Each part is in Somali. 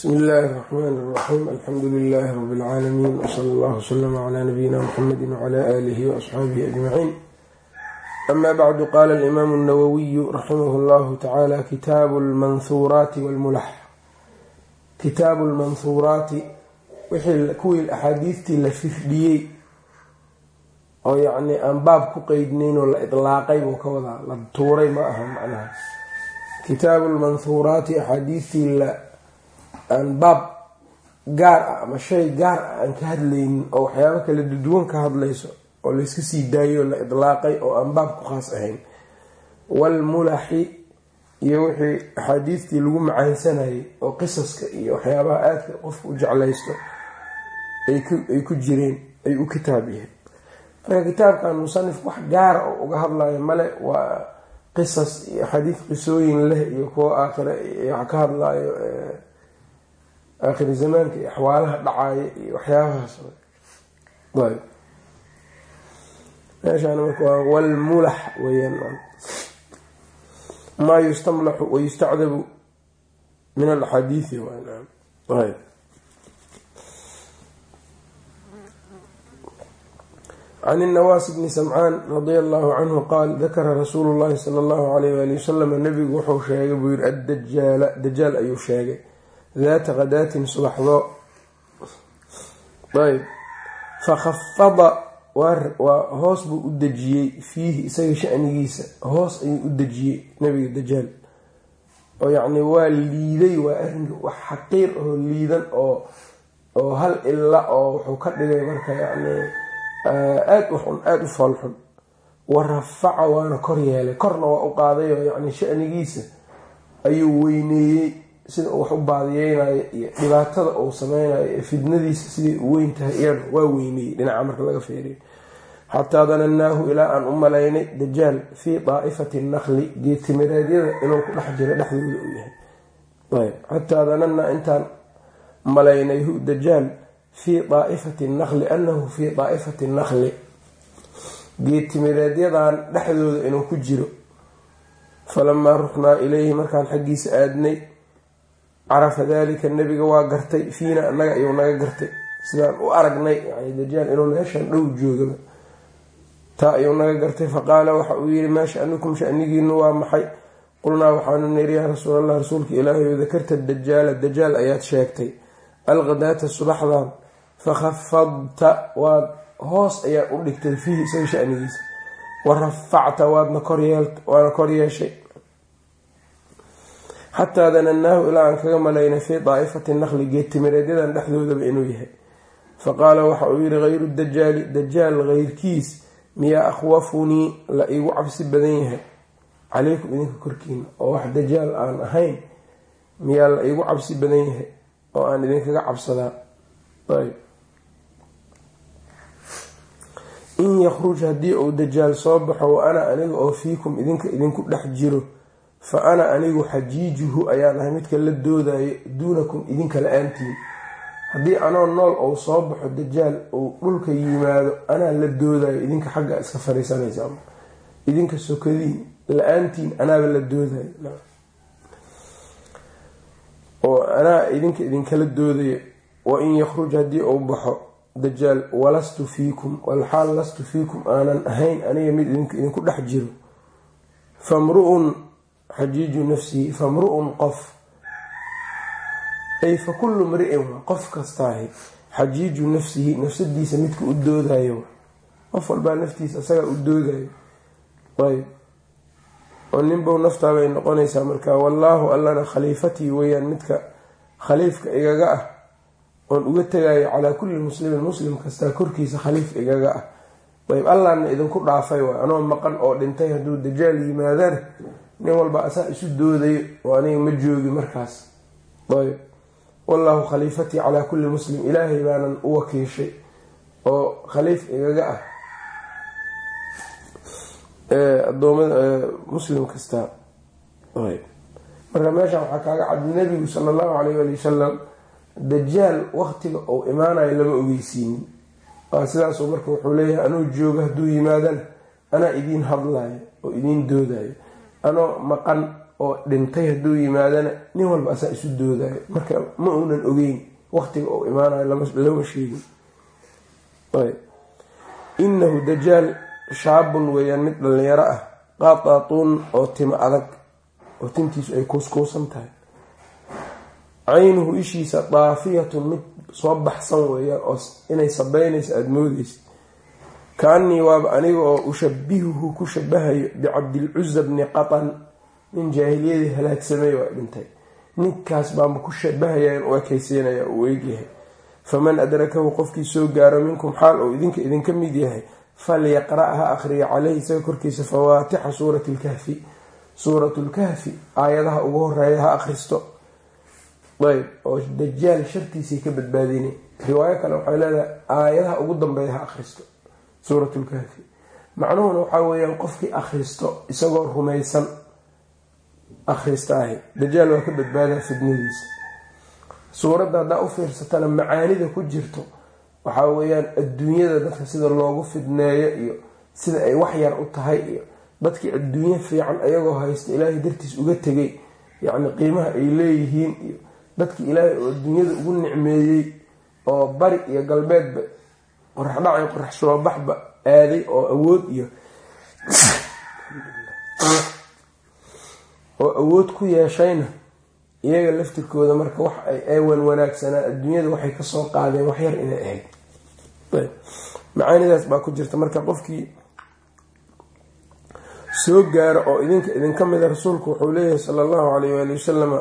bsmi illaahi raxmaan raxiim alxamdu lilaahi rab lcaalamiin wsal allah wslama cla nabiyina mxamedi wcla aalihi waasxaabihi ajmaciin ama bacdu qaala alimaamu nawowiyu raximah llahu tacaala kitaabu lmanhuuraati wlmulax kitaabu lmanhuuraati kuwii axaadiistii la fifdhiyey oo yacni aan baab ku qeydnaynoo la idlaaqay buu ka wadaa la tuuray ma aha macnaha. Kitaabu aan baab gaar ah ama shay gaar ah aan ka hadlaynin oo waxyaabo kala duwan ka hadlayso oo layska sii daayo la idlaaqay oo aan baab ku khaas ahayn. Waalmulaxi iyo wixii axaadiistii lagu macaansanayay oo qisaska iyo waxyaabaha aadka qofka u jeclaysto ay ku jireen ay u kitaab yahay. Marka kitaabkan musanifku wax gaara oo uga hadlayo male waa qisas iyo xadiid qisooyin leh iyo kuwo aakhire ka hadlayo aakhiri zamaanka iyo axwaalaha dhacaaya iyo waxyaabahaas meeshaan marka waa walmulax weyaan maa yustamlaxu wayustacdabu min alaxaadiisi ayb can inawaas bni samcaan radia allahu canhu qaal dakara rasuulu llahi sala allahu alayh waali wasalam nabigu wuxuu sheegay buu yiri addajaala dajaal ayuu sheegay daata qadaatin subaxdo ayb fakhafada waa hoos buu u dejiyey fiihi isaga shanigiisa hoos ayuu u dejiyey nabiga dajaal oo yacni waa liiday waa arrinka wax xaqiir oo liidan oo oo hal ila oo wuxuu ka dhigay marka yacni aada u xun aada u wa rafaca waana kor yeelay korna waa u qaaday oo yacni shanigiisa ayuu weyneeyey sida uu wax u baadiyeynayo iyo dhibaatada uu sameynayo ee fidnadiisa siday u weyn tahay iyana waa weyneyey dhinaca marka laga feeriyo xataa danannaahu ilaa aan u malaynay dajaal fii daa'ifati nakli geetimireedyada inuu ku dhex jiro dhexdooda uu yahay. Xataa danannaa intaan malaynay hu dajaal fii daa'ifati nakli annahu fii daa'ifati nakli geetimireedyadan dhexdooda inuu ku jiro. Falamaa ruxnaa ilayhi markaan xaggiisa aadnay carafa dalika nabiga waa gartay fiina annaga ayuu naga gartay. Sidaan u aragnay yani dajaal inuu meeshaan dhow joogaba. Taa ayuu naga gartay faqaala waxa uu yihi maa shanikum shanigiinu waa maxay? Qulnaa waxaanu niri yaa rasuulallah rasuulka ilaahay dakarta dajaala dajaal ayaad sheegtay. Alqadaata subaxdan fakhafadta waad hoos ayaad u dhigtay fiihi isaga shanigiisa. Wa rafacta waadna waana kor yeeshay xataa danannaahu ilaa aan kaga malaynay fii daa'ifati nakli geedtimireedyadan dhexdoodaba inuu yahay. Faqaala waxa uu yihi hayru dajaali dajaal heyrkiis miyaa akhwafunii la iigu cabsi badan yahay. Calaykum idinka korkiina oo wax dajaal aan ahayn miyaa la iigu cabsi badan yahay oo aan idinkaga cabsadaa. Ayb. In yakruj haddii uu dajaal soo baxo wa ana aniga oo fiikum idinka idinku dhex jiro fa ana anigu xajiijuhu ayaan ahay midka la doodayo duunakum idinka la'aantiin. Haddii anoo nool ou soo baxo dajaal uu dhulka yimaado anaa la doodayo idinka xagga iska fariisanaysa idinka sokadiin la'aantiin anaaba la doodayo oo anaa idinka idinkala doodayo wa in yakruj haddii uu baxo dajaal walastu fiikum walxaal lastu fiikum aanan ahayn aniga mid idinku dhex jiro. Famru-un xajiiju nafsihi famru-un qof. Ay fa kullu mri-in qof kastaahi xajiiju nafsihi nafsadiisa midka u doodayo qof walbaa naftiisa isagaa u doodayo ayb oo ninbow naftaabay noqonaysaa marka wallaahu allana khaliifatii weeyaan midka khaliifka igaga ah. Oon uga tegayo calaa kulli muslimin muslim kastaa korkiisa khaliif igaga ah. Ayb allahna idinku dhaafay waay anoo maqan oo dhintay hadduu dajaal yimaadana nin walba asaa isu doodayo oo aniga ma joogi markaas. Ayb. Wallaahu khaliifatii calaa kulli muslim ilaahay baanan u wakiishay oo khaliif igaga ah. Adoomada muslim kasta. Marka meeshan waxaa kaaga cad nabigu sala allahu calayh ali wasalam dajaal waqtiga uu imaanayo lama ogeysiinin. Sidaasuu marka wuxuu leeyahay anuu joogo hadduu yimaadana anaa idiin hadlayo oo idiin doodayo anoo maqan oo dhintay hadduu yimaadana nin walba asaa isu doodayo marka ma uunan ogeyn waqtiga uu imaanayo lama sheegin. Inahu dajaal shaabun weeyaan mid dhalinyaro ah qaataatuun oo timo adag oo tintiisu ay kuuskuusan tahay. Caynuhu ishiisa daafiyatun mid soo baxsan weeyaan oo inay sabeynaysa aada moodeysa kaanii waaba aniga oo ushabihuhu ku shabahayo bicabdilcuza bni qatan nin jaahiliyadii halaagsamay waa dhintay. Ninkaas baanba ku shabahaya u ekaysiinaya uu eegyahay faman adrakahu qofkii soo gaaro minkum xaal uu idinka idinka mid yahay falyaqra' ha akhriya caleyhi isaga korkiisa fawaatixa suurati lkahfi suuratlkahfi aayadaha ugu horreeya ha akhristo. Ayb oo dajaal shartiisay ka badbaadinay. Riwaayo kale waxay leedahay aayadaha ugu dambeeya ha akhristo suuratlkahfi macnuhuna waxaa weeyaan qofkii akhristo isagoo rumaysan akhristaahi dajaal waa ka badbaadaa fidnadiisa suuradda haddaa u fiirsatana macaanida ku jirto waxaa weeyaan adduunyada dadka sida loogu fidneeyo iyo sida ay wax yar u tahay iyo dadkii adduunyo fiican ayagoo haysta ilaahay dartiis uga tegay yacni qiimaha ay leeyihiin iyo dadkii ilaahay oo adduunyada ugu nicmeeyey oo bari iyo galbeedba qorax dhac qorax soo baxba aaday oo awood iyo oo awood ku yeeshayna iyaga laftirkooda marka wax ay eewan wanaagsanaa adduunyada waxay ka soo qaadeen wax yar inay ahayd. Macaanidaas baa ku jirta. Marka qofkii soo gaaro oo idinka idinka mida rasuulku wuxuu leeyahay sala allahu calayh waali wasalam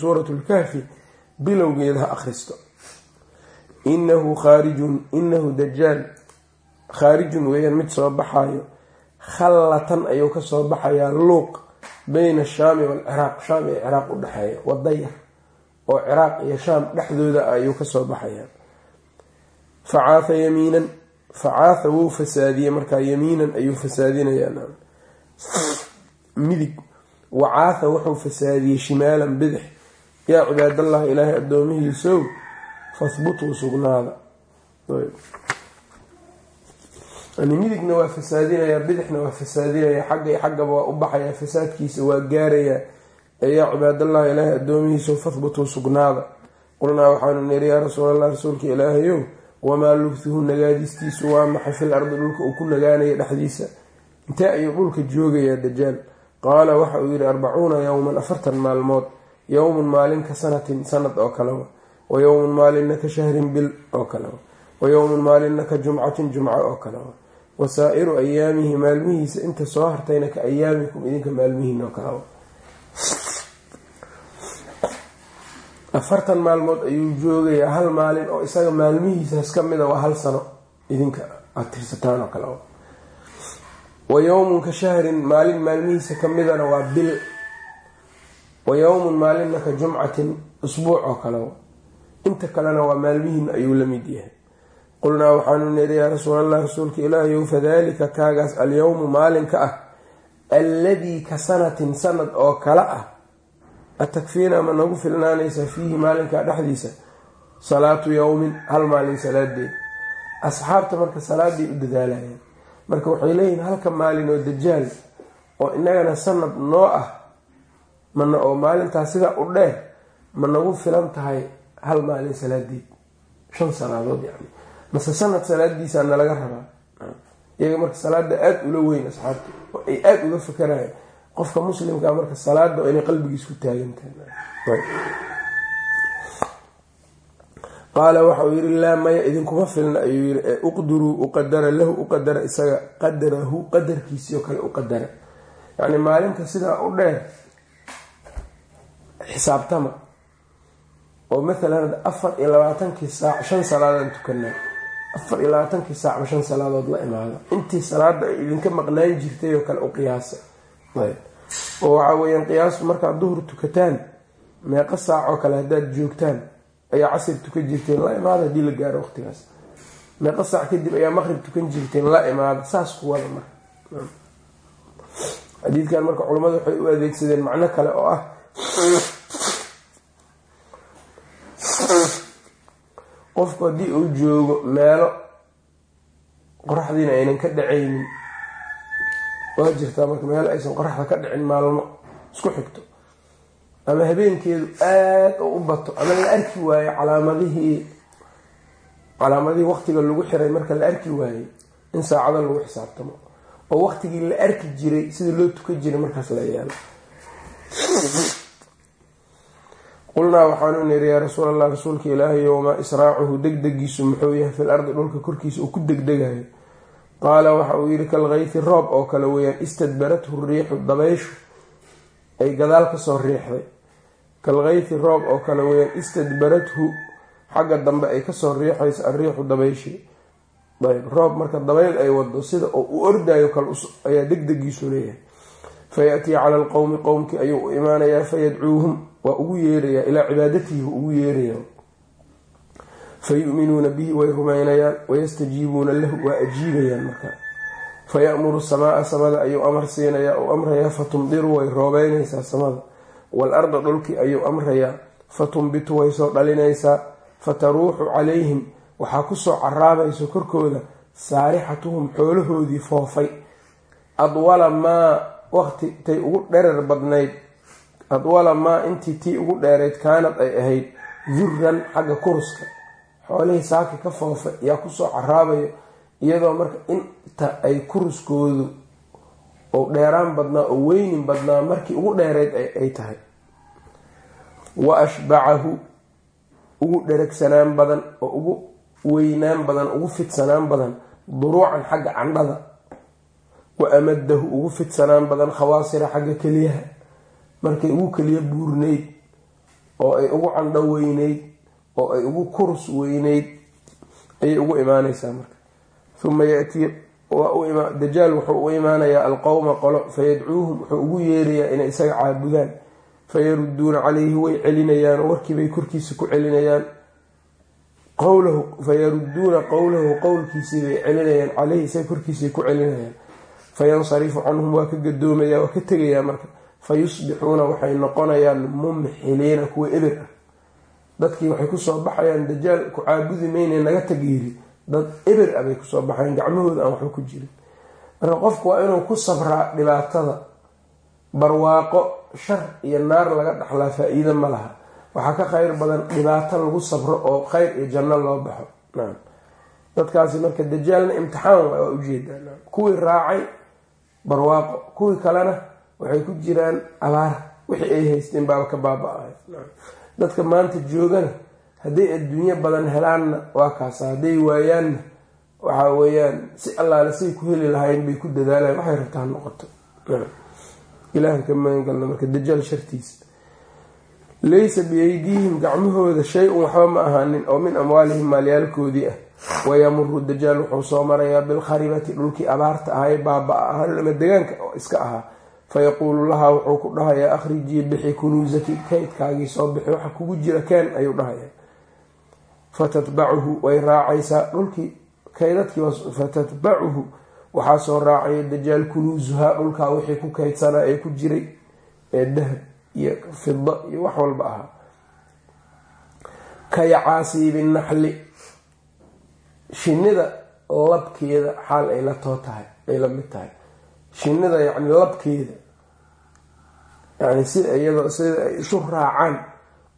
suuratu lkahfi bilowgeeda ha akhristo inahu khaarijun inahu dajaal khaarijun weeyaan mid soo baxayo khallatan ayuu ka soo baxayaa luuq bayna ashaami waalciraaq shaam iyo ciraaq u dhexeeya wadayar oo ciraaq iyo shaam dhexdooda ayuu ka soo baxayaa. facaatha yamiinan facaatha wuu fasaadiyey. markaa yamiinan ayuu fasaadinayaa. midig wacaatha wuxuu fasaadiyey shimaalan bidix yaa cibaadallahi ilaahay addoomihiisow fahbutuu sugnaada midigna waa fasaadinayaa bidixna waa fasaadinayaa xagga iyo xaggaba waa u baxayaa fasaadkiisa waa gaarayaa eeyaa cibaadallahi ilaahay addoomihiisow fahbutuu sugnaada qulnaa waxaanu niri yaa rasuulallah rasuulka ilaahayow wamaa lugtuhu nagaadistiisu waa maxay fil ardi dhulka uu ku nagaanaya dhexdiisa intee ayuu dhulka joogayaa dajaal qaala waxa uu yidhi arbacuuna yowman afartan maalmood yowmun maalin ka sanatin sanad oo kaleba wa yowmun maalinna ka shahrin bil oo kaleba wa yowmun maalinna ka jumcatin jumco oo kaleba wa saa-iru ayaamihi maalmihiisa inta soo hartayna ka ayaamikum idinka maalmihiin oo kaleba afartan maalmood ayuu joogayaa hal maalin oo isaga maalmihiisaas ka mida waa hal sano idinka aada tirsataan oo kaleba wa yowmun ka shahrin maalin maalmihiisa ka midana waa bil wa yowmun maalinna ka jumcatin usbuuc oo kaleba inta kalena waa maalmihiin ayuu la mid yahay. Qulnaa waxaanu niri yaa rasuulallah rasuulka ilaahayow fadalika kaagaas alyowmu maalinka ah alladii ka sanatin sanad oo kale ah. Atakfiina ma nagu filnaanaysaa fiihi maalinkaa dhexdiisa? Salaatu yowmin hal maalin salaadeed. Asxaabta marka salaaday u dadaalayaan marka waxay leeyihiin halka maalin oo dajaal oo inagana sanad noo ah mana oo maalintaas sidaa u dheer ma nagu filan tahay hal maalin salaadeed shan salaadood yani mase sanad salaadiisaa nalaga rabaa. Iyaga marka salaada aada ula weyn asxaabta oo ay aada uga fakarayaan qofka muslimkaa marka salaada inay qalbigiis ku taagantahay qaala waxa uu yihi laa maya idinkuma filna ayuu ee uqduruu uqadara lahu uqadara isaga qadarahu qadarkiisii oo kale uqadara yacni maalinta sidaa u dheer xisaabtama oo maalan afar iyo labaatankii saac shan salaadaan tukanaa afar iyo labaatankii saacba shan salaadood la imaada intii salaada ay idinka maqnaan jirtay oo kale u qiyaasa oo waxa weyaan qiyaastu markaad duhur tukataan meeqa saac oo kale haddaad joogtaan ayaa casir tukan jirteen la imaada haddii la gaaro waqtigaas. Meeqa saac kadib ayaa maqrib tukan jirteen la imaada saas ku wada marka. Xadiidkan marka culammadu waxay u adeegsadeen macno kale oo ah qofku haddii uu joogo meelo qoraxdiina aynan ka dhacaynin waa jirtaa marka meel aysan qoraxda ka dhicin maalmo isku xigto. Ama habeenkeedu aada u bato ama la arki waayo calaamadihii calaamadihii waqtiga lagu xiray marka la arki waayey in saacada lagu xisaabtamo. Oo waqtigii la arki jiray sida loo tukan jiray markaas la yaalo qulnaa waxaanu niri yaa rasuul allah rasuulka ilaahay wamaa israacuhu degdegiisu muxuu yahay fil ardi dhulka korkiisa uu ku degdegayo qaala waxa uu yihi kalkayfi roob oo kale weeyaan istadbarathu riixu dabayshu ay gadaal ka soo riixday. Kalkayfi roob oo kale weyaan istadbarathu xagga dambe ay ka soo riixaysa ariixu dabayshi. Ayb roob marka dabayl ay wado sida oo u ordayo kale ayaa degdegiisu leeyahay fayatii cala alqowmi qowmkii ayuu u imaanayaa fayadcuuhum waa ugu yeerayaa ilaa cibaadatihi ugu yeeraya fayu'minuuna bihi way rumaynayaan wayastajiibuuna lahu waa ajiibayaan marka. Faya'muru samaaa samada ayuu amar siinayaa u amrayaa fatumdiru way roobeynaysaa samada. Waalarda dhulkii ayuu amrayaa fatumbitu way soo dhalinaysaa. Fataruuxu calayhim waxaa ku soo caraabayso korkooda saarixatuhum xoolahoodii foofay. Adwala maa waqti tay ugu dherer badnayd adwala maa intii tii ugu dheerayd kaanad ay ahayd duran xagga kuruska. Xoolihii saaki ka foofay yaa ku soo caraabayo iyadoo marka inta ay kuruskoodu oo dheeraan badnaa oo weynin badnaa markii ugu dheerayd ay tahay. Wa ashbacahu ugu dheragsanaan badan oo ugu weynaan badan ugu fidsanaan badan duruucan xagga candhada wa amadahu ugu fidsanaan badan khawaasira xagga keliyaha. Markay ugu keliya buurnayd oo ay ugu candho weyneyd oo ay ugu kurus weyneyd ayay ugu imaanaysaa marka. Uma yatii dajaal wuxuu u imaanayaa alqowma qolo fayadcuuhum wuxuu ugu yeerayaa inay isaga caabudaan. Fayaruduuna calayhi way celinayaan oo warkiibay korkiisa ku celinayaan. Qowlahu fayaruduuna qowlahu qowlkiisii bay celinayaan caleyhi isaga korkiisay ku celinayaan fayansarifu canhum waa ka gadoomaya waa ka tegayaa marka. Fayusbixuuna waxay noqonayaan mumxiliina kuwa eber ah. Dadkii waxay ku soo baxayaan dajaal ku caabudi mayne naga tagyiri dad eber ah bay ku soo baxayaan gacmahooda aan waxba ku jirin. Marka qofku waa inuu ku sabraa dhibaatada. Barwaaqo shar iyo naar laga dhaxlaa faa-iido ma laha. Waxaa ka kheyr badan dhibaato lagu sabro oo kheyr iyo janno loo baxo. Dadkaasi marka dajaalna imtixaan waa u jeedaa kuwii raacay barwaaqo. Kuwii kalena waxay ku jiraan abaar. Wixii ay haysteen baaba ka baaba-ay. Dadka maanta joogana hadday adduunyo badan helaanna waa kaasa hadday waayaanna waxa weeyaan si allaale say ku heli lahayn bay ku dadaalayan waxay rabtaa noqoto. Ilahan ka magangalna marka dajaal shartiisa laysa biyaydiihim gacmahooda shay-un waxba ma ahaanin oo min amwaalihim maalyaalkoodii ah wayamuru dajaal wuxuu soo marayaa bilkharibati dhulkii abaarta ahaye baaba-a ahaa lama degaanka iska ahaa fayaquulu lahaa wuxuu ku dhahayaa akhrijii bixi kunuusaki kaydkaagii soo bixi waxa kugu jira keen ayuu dhahayaa fatatbacuhu way raacaysaa dhulkii kaydadkii fatatbacuhu waxaa soo raacaya dajaal kunuusuhaa dhulkaa wixii ku kaydsanaa ee ku jiray ee dahab iyo fida iyo wax walba ahaa kayacaasiibi naxli shinnida labkeeda xaal ay la too tahay ay la mid tahay. Shinnida yacni labkeeda yani sida iyadoo sida ay isu raacaan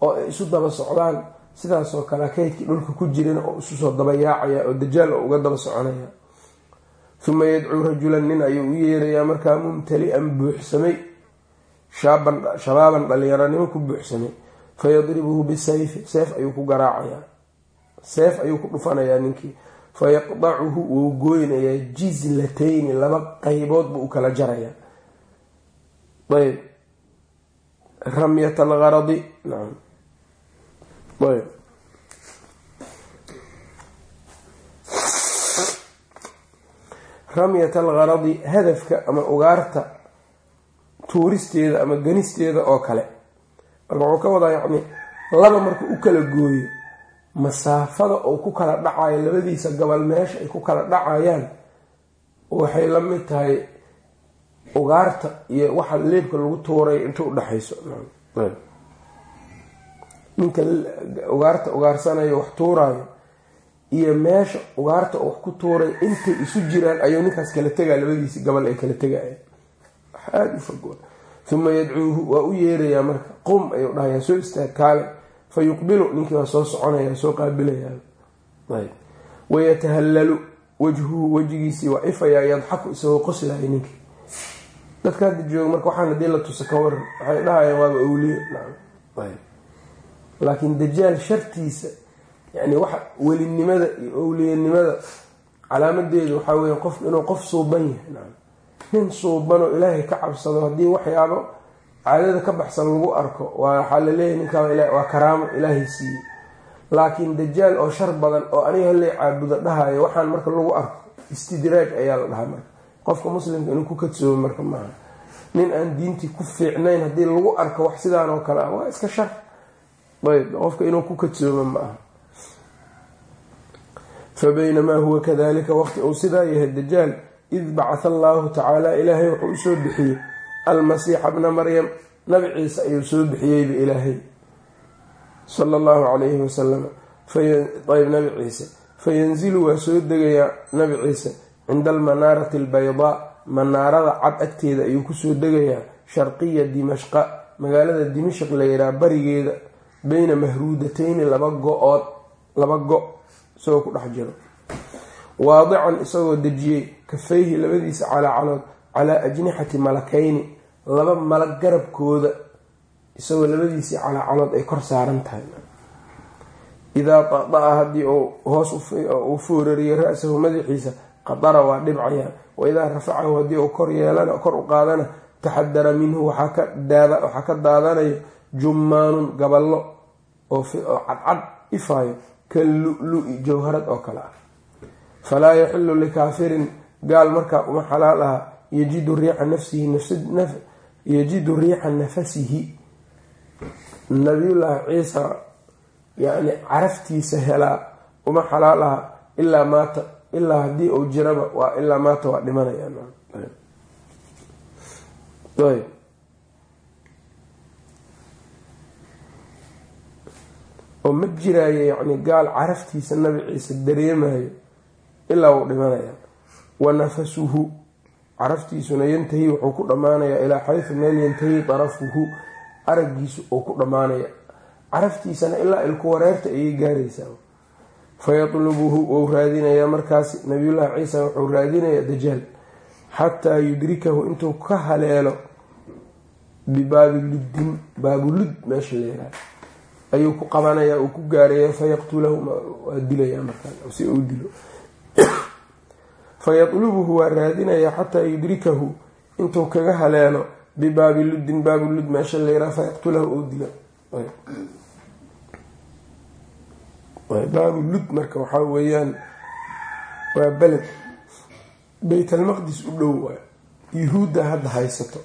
oo ay isu daba socdaan sidaasoo kale kaydkii dhulka ku jirin oo isu soo daba yaacaya oo dajaal oo uga daba soconaya. Uma yadcuu rajulan nin ayuu u yeerayaa markaa mumtali-an buuxsamay. Shabaaban dhalinyaranimo ku buuxsamay. Fayadribuhu bisayfi seef ayuu ku garaacayaa seef ayuu ku dhufanayaa ninkii fayaqdacuhu wuu gooynayaa jizlatayni laba qaybood buu u kala jarayaa ayb. Ramyat algaradi nacam ayb. Ramyat algaradi hadafka ama ugaarta tuuristeeda ama ganisteeda oo kale. Marka wuxuu ka wadaa yacni laba markuu u kala gooyo masaafada oo ku kala dhacayo labadiisa gobol meesha ay ku kala dhacayaan waxay la mid tahay ugaarta iyo waxa leebka lagu tuuray inta udhexayso ninka ugaarta ugaarsanayo wax tuuraayo iyo meesha ugaarta wax ku tuuray intay isu jiraan ayuu ninkaas kala tegaa labadiisi gobol ay kala tegayaan wax aada u fog uma yadcuuhu waa u yeerayaa marka qum ayuu dhahayaa soo istaag kaale fa yuqbilu ninkii waa soo soconaya soo qaabilayaa wayatahallalu wajhuhu wejigiisii waa ifayaa yadxaku isagoo qoslaya ninkii. Dadka hadda jooga marka waxaan haddii la tusa ka waran waxay dhahayaan waaba awliye. Laakiin dajaal shartiisa yani waxa welinimada iyo owliyanimada calaamadeedu waxaa weya qof inuu qof suuban yahay. Nin suubanoo ilaahay ka cabsado haddii waxyaabo caadada ka baxsan lagu arko waxaa la leeyahay ninkaa waa karaamo ilaahay siiyey. Laakiin dajaal oo shar badan oo aniga haley caabudo dhahayo waxaan marka lagu arko istidraaj ayaa la dhahaa marka. Qofka muslimka inuu ku kadsoomo marka maaha nin aan diintii ku fiicnayn haddii lagu arko wax sidaan oo kale ah waa iska shar. Ayb qofka inuu ku kadsoomo ma aha. Fa baynamaa huwa kadalika waqti uu sidaa yahay dajaal id bacatha allaahu tacaala ilaahay wuxuu u soo bixiyey almasiixa bna maryam nabi ciise ayuu soo bixiyeyba ilaahay. Sala allahu calayhi wasalam ayb nabi ciise. Fayanzilu waa soo degayaa nabi ciise. Cinda almanaarati albaydaa manaarada cad agteeda ayuu ku soo degayaa. Sharqiya dimashqa magaalada dimashq layidhaha barigeeda beyna mahruudateyni laba go-ood laba go isagoo ku dhex jiro. Waadican isagoo dejiyey kafayhi labadiisa calaacalood calaa ajnixati malakayni laba malag garabkooda isagoo labadiisii calaacalood ay kor saaran tahay. Idaa da'a haddii uu hoos uu foorariyo ra-sahu madaxiisa qadara waa dhibcayaan wa idaa rafacahu haddii uu kor yeelana kor u qaadana taxadara minhu waxaa ka daadanayo jummaanun gaballo oo cadcad ifaayo ka lu-lu-i jawharad oo kale ah. Falaa yaxilu likaafirin gaal markaa uma xalaal aha yajidu riixa nafsihi yajidu riixa nafasihi. Nabiyullaahi ciisa yacni caraftiisa helaa uma xalaal aha ilaa maata ilaa haddii uu jiraba waa ilaa maata waa dhimanaya. Oo ma jiraayo yacni gaal caraftiisa nabi ciise dareemayo ilaa wuu dhimanaya. Wa nafasuhu caraftiisuna yantahi wuxuu ku dhammaanayaa ilaa xaysu meel yantahi darafuhu araggiisu uu ku dhammaanaya. Caraftiisana ilaa ilku wareerta ayay gaaraysaa. Fayatlubuhu wou raadinayaa markaasi nabiyullaahi ciisa wuxuu raadinayaa dajaal. Xataa yudrikahu intuu ka haleelo bibaabi luddin baabulud meesha leeyahay ayuu ku qabanayaa uu ku gaaraya fayaqtulahu waa dilayaa markaa si uu dilo fayatlubuhu waa raadinayaa xataa yudrikahu intuu kaga haleelo bibaabi luddin baabulud meesha leeyaha fayaqtulahu uu dilo. Baabu lud marka waxaa weeyaan waa beled. Baytalmaqdis u dhow waay yuhuudda hadda haysato.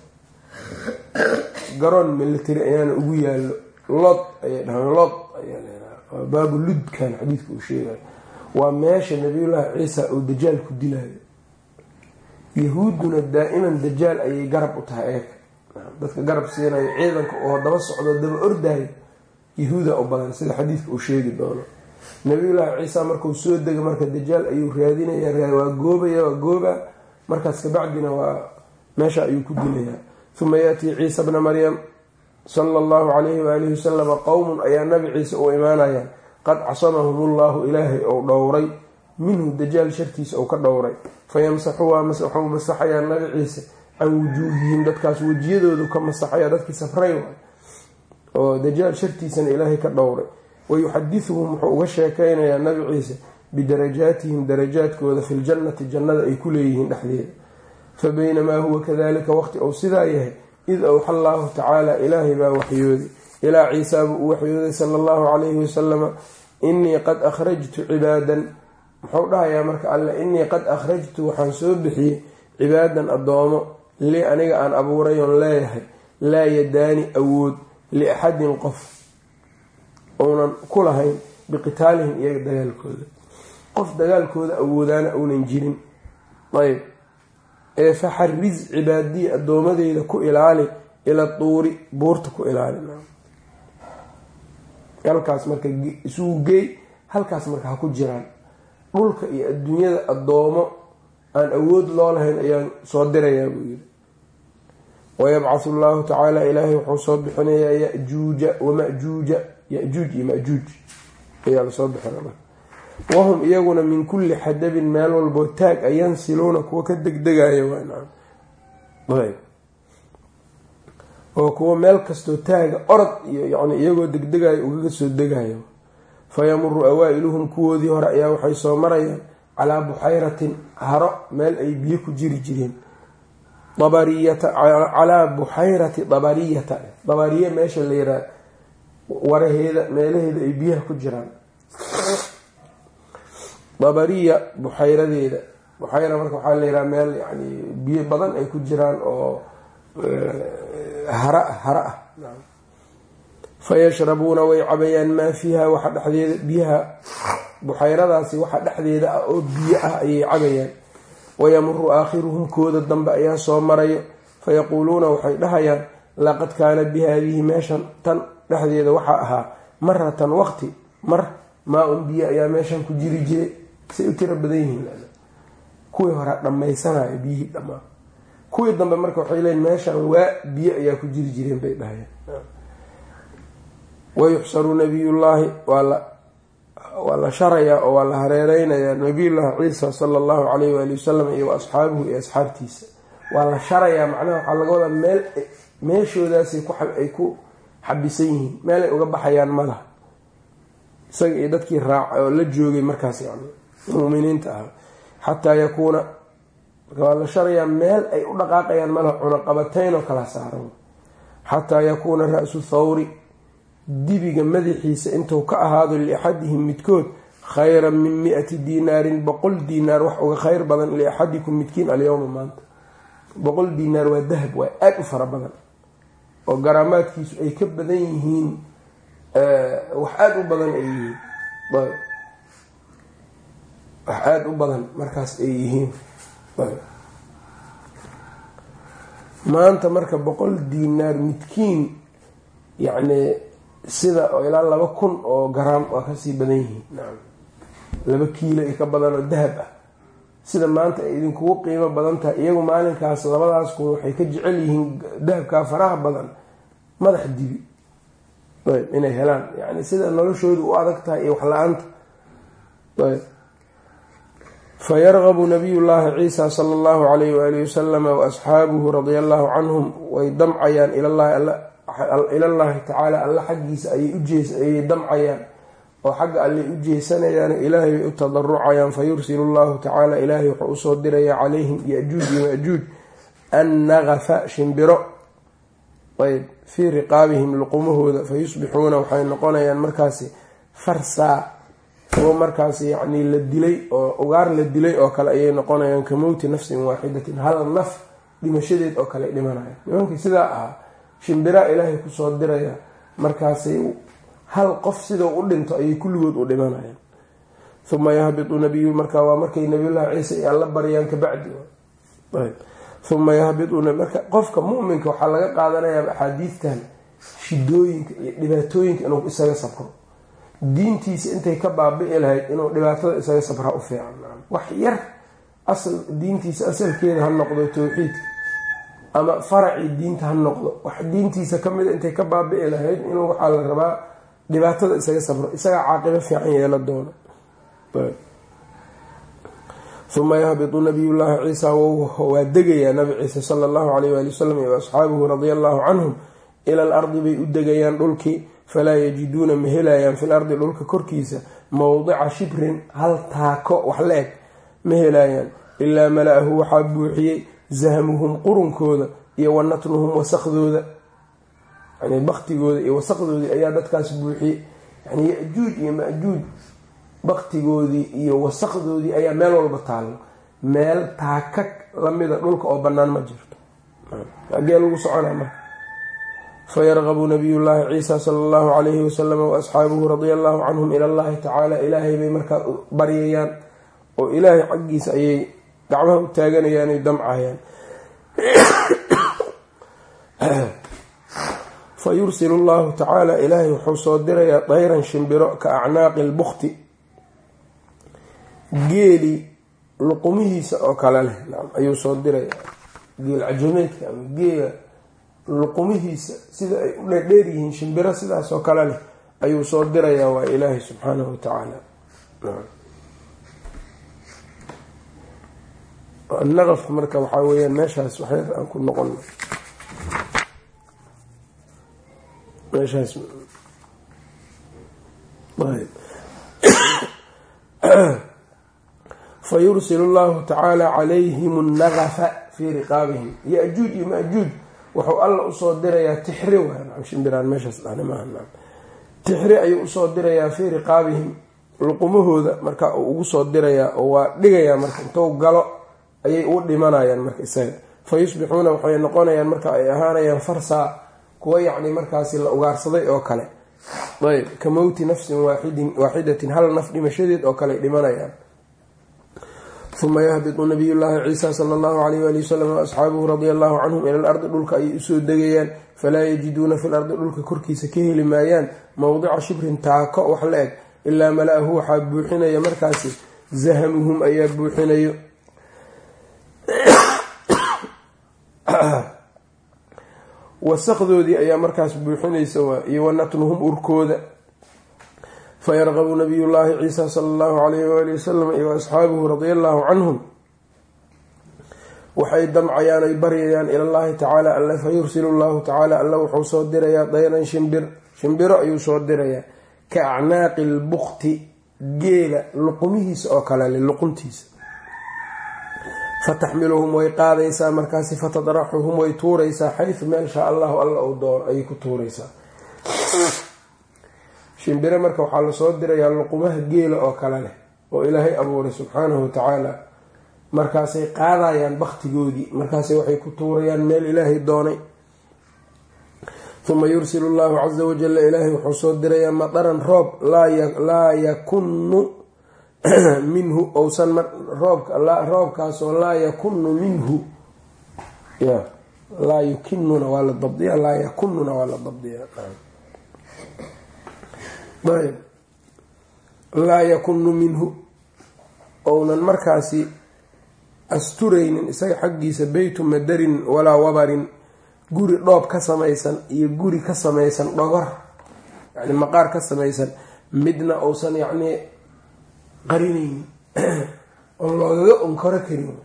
Garoon military ayaana ugu yaallo. Lod ayay dhahaan lod ayaa leedaha waa baabu ludkan xadiidka uu sheegayo waa meesha nabiyullaahi ciisa uu dajaal ku dilayo yahuudduna daa'iman dajaal ayay garab u tahay eeg dadka garab siinayo ciidanka oo daba socdo daba ordayo yahuuda u badan sida xadiidka uu sheegi doono. Nabiyullaahi ciisa markuu soo dega marka dajaal ayuu raadinaya waa goobaya waa gooba. Markaas kabacdina waa meesha ayuu ku dilayaa uma yaatii ciisa bna maryam sala allahu calayhi waalihi wasalama qowmun ayaa nabi ciise u imaanayaan qad casamahum ullahu ilaahay ou dhowray minhu dajaal shartiisa ou ka dhowray. Fayamsaxu waxuu masaxayaa nabi ciise can wujuuhihim dadkaas wejiyadoodu ka masaxaya dadkii safray. Waay oo dajaal shartiisana ilaahay ka dhowray. Wayuxadihuhum wuxuu uga sheekaynayaa nabi ciise bidarajaatihim darajaadkooda fi ljannati jannada ay ku leeyihiin dhexdeeda. Fa baynamaa huwa kadalika waqti ou sidaa yahay id awxa allaahu tacaala ilaahay baa waxyooday ilaa ciisaabuu u waxyooday sala allahu calayhi wasalama innii qad akhrajtu cibaadan. Muxuu dhahayaa marka alle innii qad akhrajtu waxaan soo bixiyey cibaadan addoomo li aniga aan abuurayoon leeyahay laa yadaani awood liaxadin qof uunan ku lahayn biqitaalihim iyaga dagaalkooda. Qof dagaalkooda awoodaana uunan jirin. Ayb ee faxariz cibaadii addoomadeyda ku ilaali ila tuuri buurta ku ilaali halkaas marka isugu geey halkaas marka ha ku jiraan. Dhulka iyo adduunyada addoomo aan awood loo lahayn ayaan soo dirayaa buu yiri wayabcahu llahu tacaala ilaahay wuxuu soo bixinayaa yajuuja wamajuuja yajuuj iyo majuuj ayaa la soo bixina wahum iyaguna min kulli xadabin meel walboo taag a yansiluuna kuwa ka degdegaya waayb oo kuwa meel kastoo taaga orod iyo yani iyagoo degdegayo ugaga soo degayo. Fayamuru awaa-iluhum kuwoodii hore ayaa waxay soo marayaan calaa buxayratin haro meel ay biyo ku jiri jireen. Calaa buxayrati dabariyata dabariye meesha la yiraa waraheeda meelaheeda ay biyaha ku jiraan. Dabariya buxayradeeda buxayra marka waxaa la yihaha meel yani biyo badan ay ku jiraan oo hara hara. Ah fayashrabuuna way cabayaan maa fiiha waxa dhexdeeda biyaha. Buxayradaasi waxa dhexdeeda ah oo biyo ah ayay cabayaan. Wayamuru aakhiruhum kooda dambe ayaa soo marayo. Fayaquuluuna waxay dhahayaan laqad kaana bi haadihi meeshan tan dhexdeeda waxaa ahaa maratan waqti mar maa un biyo ayaa meeshan ku jiri jiray. Say u tiro badan yihiin. Kuwii hore dhammaysanayo biyihii dhammaa kuwii dambe marka waxay leeyiin meeshan waa biyo ayaa ku jiri jireen bay dhahayaan wayuxsaru nabiyullaahi waa la waa la sharayaa oo waa la hareereynayaa nabiyullaahi ciisa sala allahu calayh waali wasalam iyo wa asxaabuhu iyo asxaabtiisa. Waa la sharayaa macnaha waxaa laga wadaa meel meeshoodaasay ay ku xabisan yihiin meel ay uga baxayaan malaha isaga iyo dadkii raaca oo la joogay markaas yani muminiinta ah. Xataa yakuuna marka waa la sharayaa meel ay u dhaqaaqayaan malaha cunaqabatayn oo kala saaran. Xataa yakuuna ra-su thawri dibiga madaxiisa intuu ka ahaado liaxadihim midkood khayran min mi-ati diinaarin boqol diinaar wax uga khayr badan liaxadikum midkiin alyowma maanta. Boqol diinaar waa dahab waa aada u fara badan. Oo garaamaadkiisu ay ka badan yihiin wax aada u badan ay yihiin. Wax aada u badan markaas ay yihiin maanta marka boqol diinaar midkiin yacni sida ilaa laba kun oo garaam waa ka sii badan yihiin. Nacam laba kiilo i ka badan oo dahab ah. Sida maanta ay idinkugu qiimo badan tahay iyagu maalinkaas labadaas kun waxay ka jecel yihiin dahabkaa faraha badan madax dibi. Ayb inay helaan. Yani sida noloshoodu u adag tahay iyo wax la'aanta. Ayb fayargabu nabiy llaahi ciisa sala allahu calayh waalihi wasalama wa asxaabuhu radia allahu canhum way damcayaan ilallaahi tacaala alla xaggiisa ayay damcayaan oo xagga allay u jeesanayaan ilaahay bay u tadarucayaan fayursilu llahu tacaala ilaahay wuxuu u soo dirayaa calayhim yajuuj iyo majuuj annagafa shimbiro ayb fii riqaabihim luqumahooda fayusbixuuna waxay noqonayaan markaasi farsaa kuwo markaas yacnii la dilay oo ugaar la dilay oo kale ayay noqonayaan ka mowti nafsin waaxidatin hal naf dhimashadeed oo kale ay dhimanayaan. Nimankii sidaa ahaa shimbiraa ilaahay ku soo diraya markaasay hal qof sidau u dhinto ayay kulligood u dhimanayaan. Uma yahbitu nabiyu markaa waa markay nabiyullahi ciise ay alla baryaan kabacdi uma yahbituuna marka qofka muminka waxaa laga qaadanayaa axaadiidtan shidooyinka iyo dhibaatooyinka inuu isaga sabro diintiisa intay ka baabi'i lahayd inuu dhibaatada isaga sabraa u fiican wax yar asal diintiisa asalkeeda ha noqdo towxiidka ama faracii diinta ha noqdo. Wax diintiisa kamida intay ka baabi'i lahayd inuu waxaa la rabaa dhibaatada isaga sabro isagaa caaqibo fiican yeela doono uma yahbitu nabiy llaahi ciisa waa degayaa nabi ciise sala allahu alayh waali wasalam iyo asxaabuhu radia allahu canhum ila al ardi bay u degayaan dhulkii falaa yajiduuna ma helayaan fil ardi dhulka korkiisa mowdica shibrin hal taako wax la eg ma helayaan. Ilaa mala-ahu waxaa buuxiyey zahmuhum qurunkooda iyo wanatnuhum wasaqdooda yani baktigooda iyo wasaqdoodii ayaa dadkaas buuxiyey. Yani yajuuj iyo majuuj baktigoodii iyo wasaqdoodii ayaa meel walba taallo meel taaka lamida dhulka oo bannaan ma jirto. Agee lagu soconaa marka fayargabu nabiy llaahi ciisa sala allahu calayhi wasalam waasxaabuhu radia allahu canhum ila allahi tacaala ilaahay bay markaa baryayaan oo ilaahay xaggiisa ayay gacmaha u taaganayaan ay damcayaan fa llahu tacaala ilaahay wuxuu soo dirayaa dayran shimbiro ka acnaaqi lbukti geeli luqumihiisa oo kale leh ayuu soo dirayaa geel cajameedka ama geela luqumihiisa sida ay u dheerdheer yihiin shimbiro sidaas oo kale leh ayuu soo dirayaa waa ilaahay subxaanahu watacaala naqafka marka waxaa weyaan meeshaas waxyar aan ku noqon. Meeshaas fayursil llahu tacaala calayhim naqafa fii riqaabihim. Yajuuj iyo majuuj wuxuu alla u soo dirayaa tixri shimbiraan meeshaas maaha tixri ayuu u soo dirayaa fii riqaabihim luqumahooda marka uu ugu soo dirayaa oo waa dhigayaa marka intuu galo ayay u dhimanayaan marka isaga. Fa yusbixuuna waxay noqonayaan marka ay ahaanayaan farsaa kuwa yacni markaasi la ugaarsaday oo kale. Ayb ka mowti nafsin waaxidatin hal naf dhimashadeed oo kale dhimanayaan uma yahbitu nabiy llaahi ciisa sala allahu alayh wali wasalam waasxaabuhu radia allahu canhum ila alardi dhulka ayay u soo degayaan falaa yajiduuna fi lardi dhulka korkiisa ka heli maayaan mowdica shibrin taako wax la eg ilaa mala-ahu waxaa buuxinaya markaasi zahamuhum ayaa buuxinayo wasaqdoodii ayaa markaas buuxinaysa iyo wanatnuhum urkooda fayarqabu nabiy llaahi ciisa sala allahu alayh waali wasalam iyo asxaabuhu radia allahu canhum waxay damcayaan ay baryayaan ila llahi tacaala alle fayursilu llahu tacaala alle wuxuu soo dirayaa dayran shimbir shimbiro ayuu soo dirayaa ka acnaaqi lbukti geela luqumihiisa oo kale le luquntiisa fataxmiluhum way qaadaysaa markaasi fatadraxuhum way tuuraysaa xaysu meel shaa allahu alla uu doono ayay ku tuuraysaa shimbire marka waxaa la soo dirayaa luqumaha geela oo kale leh oo ilaahay abuuray subxaanahu watacaala markaasay qaadayaan baktigoodii markaasay waxay ku tuurayaan meel ilaahay doonay. Uma yursilu llahu casa wajalla ilaahay wuxuu soo dirayaa madaran roob laa yakunu minhu ousan roobkaasoo laa yakunu minhu. Laa yukinuna waa la dabdiya laa yakununa waa la dabdiya ayb laa yakunu minhu. Ounan markaasi asturaynin isaga xaggiisa beytu madarin walaa wabarin. Guri dhoob ka samaysan iyo guri ka samaysan dhogor. Yani maqaar ka samaysan. Midna ousan yacnii qarinaynin oo loogaga onkoro karin.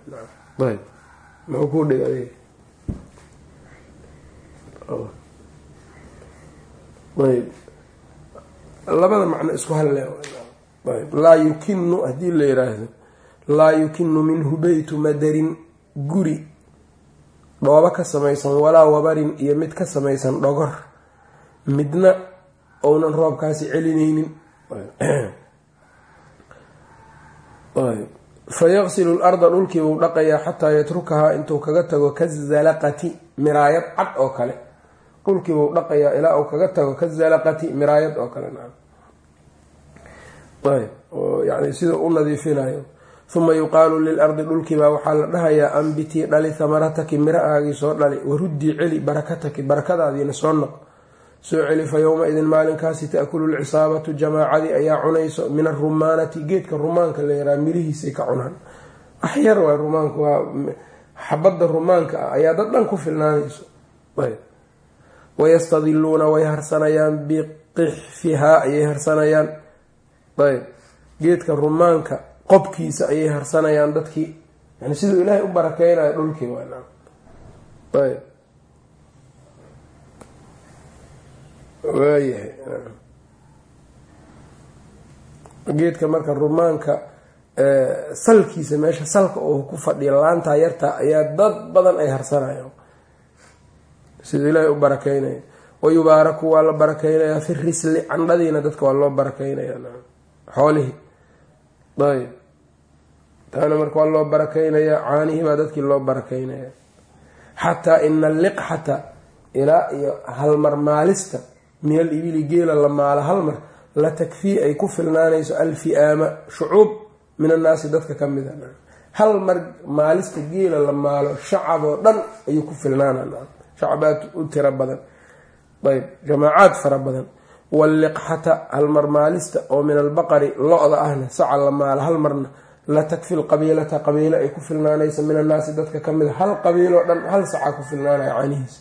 Ayb muxuu kuu dhig adig ayb labada macno isku halle laa yukinu haddii la yiraahdo laa yukinu minhu beytu madarin guri. Dhoobo ka samaysan walaa wabarin iyo mid ka samaysan dhogor. Midna ounan roobkaasi celinaynin. Fa yaqsilu larda dhulkii buu dhaqayaa xataa yatrukahaa intuu kaga tago kazalaqati miraayad cad oo kale dhulkii buu dhaqayaa ilaa uu kaga tago kazalaqati miraayad oo kale yani sida u nadiifinayo. Uma yuqaalu lilardi dhulkiibaa waxaa la dhahayaa ambitii dhali hamarataki mira-aagii soo dhali waruddii celi barakataki barakadaadiina soo noq. Soo celi fa yowma-idin maalinkaasi taakulu lcisaabatu jamaacadii ayaa cunayso min arumaanati geedka rumaanka la yaraa mirihiisay ka cunaan. Waxyar waay rumaanku waa xabadda rumaanka ah ayaa dad dhan ku filnaanayso wayastadiluuna way harsanayaan biqixfihaa ayay harsanayaan ayb geedka rumaanka qobkiisa ayay harsanayaan dadkii yani siduu ilaahay u barakeynayo dhulkii ayb waayahay geedka marka rumaanka salkiisa meesha salka oo ku fadhiya laantaa yartaa ayaa dad badan ay harsanayaan siduu ilaahay u barakeynayo wayubaaraku waa la barakeynayaa fi risli candhadiina dadka waa loo barakeynaya xoolihii ayb taana marka waa loo barakeynayaa caanihii baa dadkii loo barakeynaya xataa ina alliqxata ilaa iyo halmar maalista min al ibili geela la maalo halmar la takfii ay ku filnaanayso alfi'aama shucuub min annaasi dadka ka mida hal mar maalista geela la maalo shacaboo dhan ayuu ku filnaana shacabaad u tiro badan. Ayb jamaacaad fara badan. Walliqxata halmar maalista oo min albaqari lo-da ahna saca la maalo hal marna la takfi lqabiilata qabiilo ay ku filnaanayso min annaasi dadka ka mida hal qabiiloo dhan hal saca ku filnaanaya canihiisa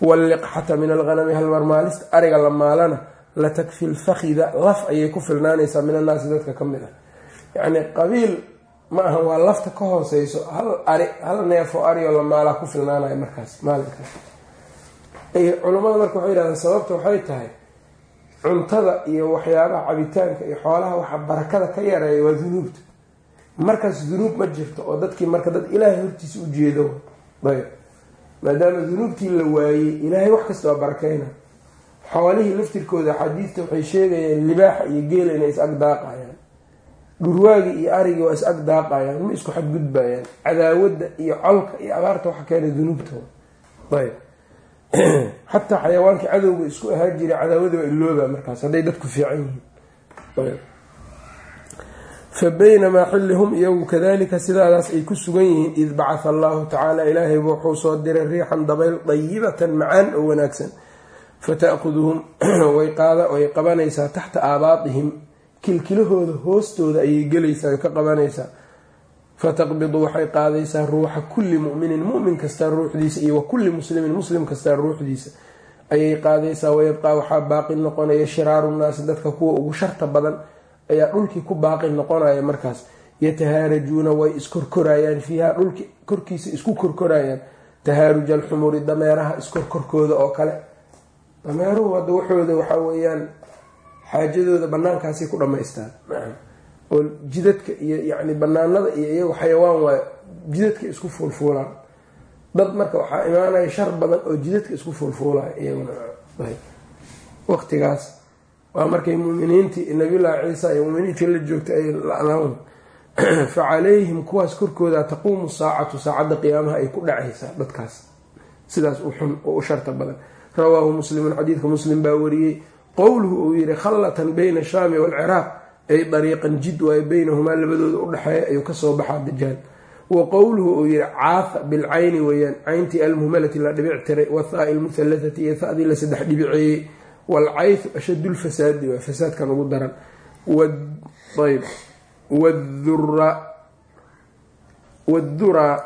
walliqxata min alghanami halmarmaalista ariga la maalana latakfi lfakhida laf ayay ku filnaanaysaa min annaasi dadka ka mid ah. Yacnii qabiil ma aha waa lafta ka hooseyso hal ari hal neefoo arioo la maalaa ku filnaanaya markaas maalinkaas culammada marka waxay yidhahdeen sababta waxay tahay cuntada iyo waxyaabaha cabitaanka iyo xoolaha waxa barakada ka yareeya waa dunuubta. Markaas dunuub ma jirto oo dadkii marka dad ilaahay hortiisa u jeedo. Ayb maadaama dunuubtii la waayey ilaahay wax kasta waa barakeyna xoolihii laftirkooda axaadiista waxay sheegayeen libaaxa iyo geela inay is ag daaqayaan dhurwaagii iyo arigii waa is ag daaqayaan ma isku xadgudbayaan. Cadaawadda iyo colka iyo abaarta waxa keena dunuubta. Ayb. Xataa xayawaankii cadowga isku ahaa jiray cadaawada waa ilooba markaas hadday dadku fiican yihiin. Fa baynamaa xilli hum iyagu kadalika sidaadaas ay ku sugan yihiin id bacatha allahu tacaala ilaahayba wuxuu soo diray riixan dabayl dayibatan macaan oo wanaagsan. Fata'kuduhum way qabanaysaa taxta aabaadihim kilkilahooda hoostooda ayay gelaysaa ka qabanaysaa. Fataqbidu waxay qaadaysaa ruuxa kulli muminin mumin kastaa ruuxdiisa iyo wa kulli muslimin muslim kastaa ruuxdiisa. Ayay qaadaysaa wayabqaa waxaa baaqi noqonaya shiraaru nnaasi dadka kuwa ugu sharta badan ayaa dhulkii ku baaqi noqonaya markaas. Yatahaarajuuna way iskorkorayaan fiiha dhulki korkiisa isku korkorayaan. Tahaaruj alxumuri dameeraha iskorkorkooda oo kale. Dameeruhu hadda waxooda waxaa weeyaan xaajadooda banaankaasay ku dhamaystaan oo jidadka iyo yacni banaanada iyo iyagu xayawaan waayo jidadka isku fuulfuulaan. Dad marka waxaa imaanaya shar badan oo jidadka isku fuulfuulaya iyaguna waqtigaas waa markay muminiintii nabiyullaahi ciisa iyo muminiintii la joogtay ay la-daan fa calayhim kuwaas korkooda taquumu saacatu saacadda qiyaamaha ay ku dhacaysaa dadkaas. Sidaas u xun oo u sharta badan. Rawaahu muslimun xadiidka muslim baa wariyey qowluhu uu yihi khallatan bayna shaami waalciraaq ay dariiqan jid waayo beynahumaa labadooda u dhexeeya ayuu ka soo baxaa dajaal. Wa qowluhu uu yihi caafa bilcayni weeyaan cayntii almuhmalati la dhibic tiray wathaai lmuhallathati iyo thadii la saddex dhibiceeyey waalcaythu ashaddu lfasaadi waa fasaadkan ugu daran. Ayb. Wduraa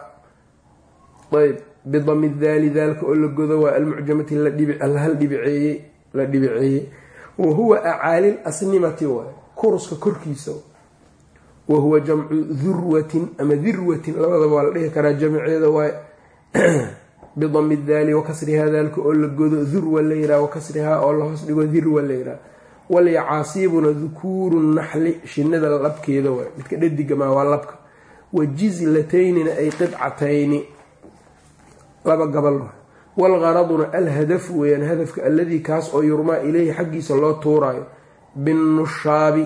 ayb. Bidami daali daalka oo la godo waa almucjamati hal dhibiceeyey la dhibiceeyey wa huwa acaali lasnimati waay kuruska korkiisa. Wa huwa jamcu durwatin ama dirwatin labadaba waa la dhihi karaa jamceeda waay bidami daali wakasrihaa daalka oo la godo durwa la yihaha wakasrihaa oo lahoos dhigo dirwa la yihaha walyacaasiibuna dukuuru naxli shinida labkeeda waay midka dhadigamaa waa labka. Wa jizlataynina ay qidcatayni laba gabal walgaraduna alhadafu weyaan hadafka alladii kaas oo yurmaa ileyhi xaggiisa loo tuuraayo binnushaabi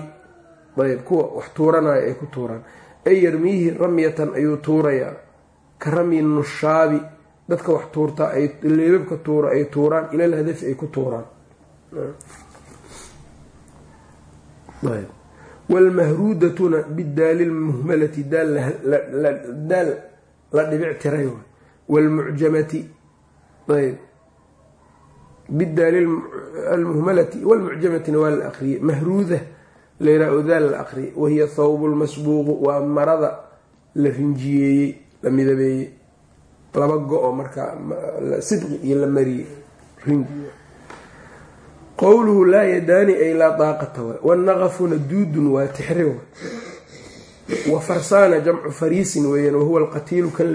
ayb kuwa wax tuuranayo ay ku tuuraan ay yarmiihi ramyatan ayuu tuurayaa ka ramyi nushaabi dadka wax tuurtaa ay leebabka tuura ay tuuraan ilal hadafi ay ku tuuraan wlmahruudatuna bidaali lmuhmalati daal la dhibic tiray wlmucjamati ayb bidaali almuhmalati wlmucjamatina waa la aqriyey mahruuda layraa o daal la aqriyay wahiya thawbu lmasbuuqu waa marada la rinjiyeeyey la midabeeyey laba go-o markaa sidqi iyo la mariyey qowluhu laa yadaani ay laa daaqata wanaqafuna wa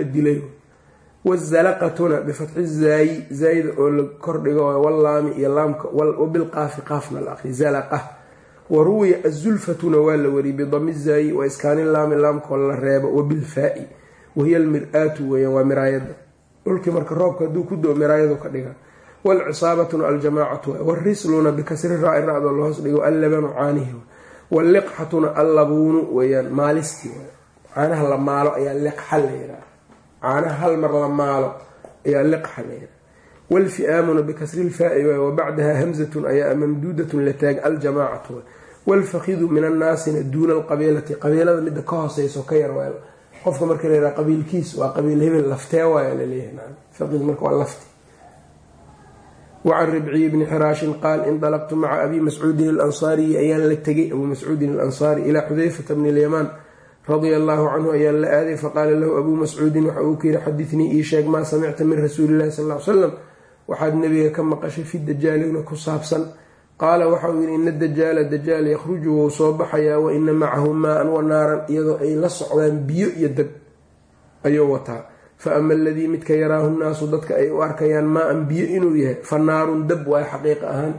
dilay wazalaqatuna bifatxi zaayi zaayida oo la kordhigo wallaami iyo laamka wabilqaafi qaafna la zalaqa. Wa ruwiya azulfatuna waa la wariyey bidami zaayi wa iskaanin laami laamkoo la reebo wabilfaa-i wahiya almir-aatu weeyaan waa miraayada. Dhulkii marka roobka hadduu ku do miraayadu ka dhiga. Waalcisaabatuna aljamaacatu warisluna bikasri raa ra-do lahoos dhigo allabanu caanihi. Walliqxatuna allabuunu weyaan maalistii caanaha la maalo ayaa liqxa la yiraa caanaha hal mar la maalo ayaa liqxa la yiraa waalfi'aamuna bikasri lfaa-i wa bacdaha hamzatun ayaa mamduudatun la taag aljamaacatu waalfakidu min annaasina duuna alqabiilati qabiilada midda ka hooseyso ka yar waa qofka marka layiraa qabiilkiis waa qabiil hebel laftee waaya la leeyahay faqid marka waa lafti. Wacan ribciyi bni xiraashin qaal indalaqtu maca abi mascuudin alansaariyi ayaan la tegay abuu mascuudin alansaari ilaa xudeyfata bni lyamaan radia allaahu canhu ayaan la aaday faqaala lahu abuu mascuudin waxa uu ku yihi xaditnii ii sheeg maa samicta min rasuulillahi sal l salam waxaad nebiga ka maqashay fi dajaalina ku saabsan. Qaala waxa uu yidhi ina dajaala dajaal yakhruju wou soo baxayaa wa ina macahu maa-an wa naaran iyadoo ay la socdaan biyo iyo dab ayuu wataa. Fa ama aladii midka yaraahu nnaasu dadka ay u arkayaan maa-an biyo inuu yahay fa naarun dab waay xaqiiqa ahaan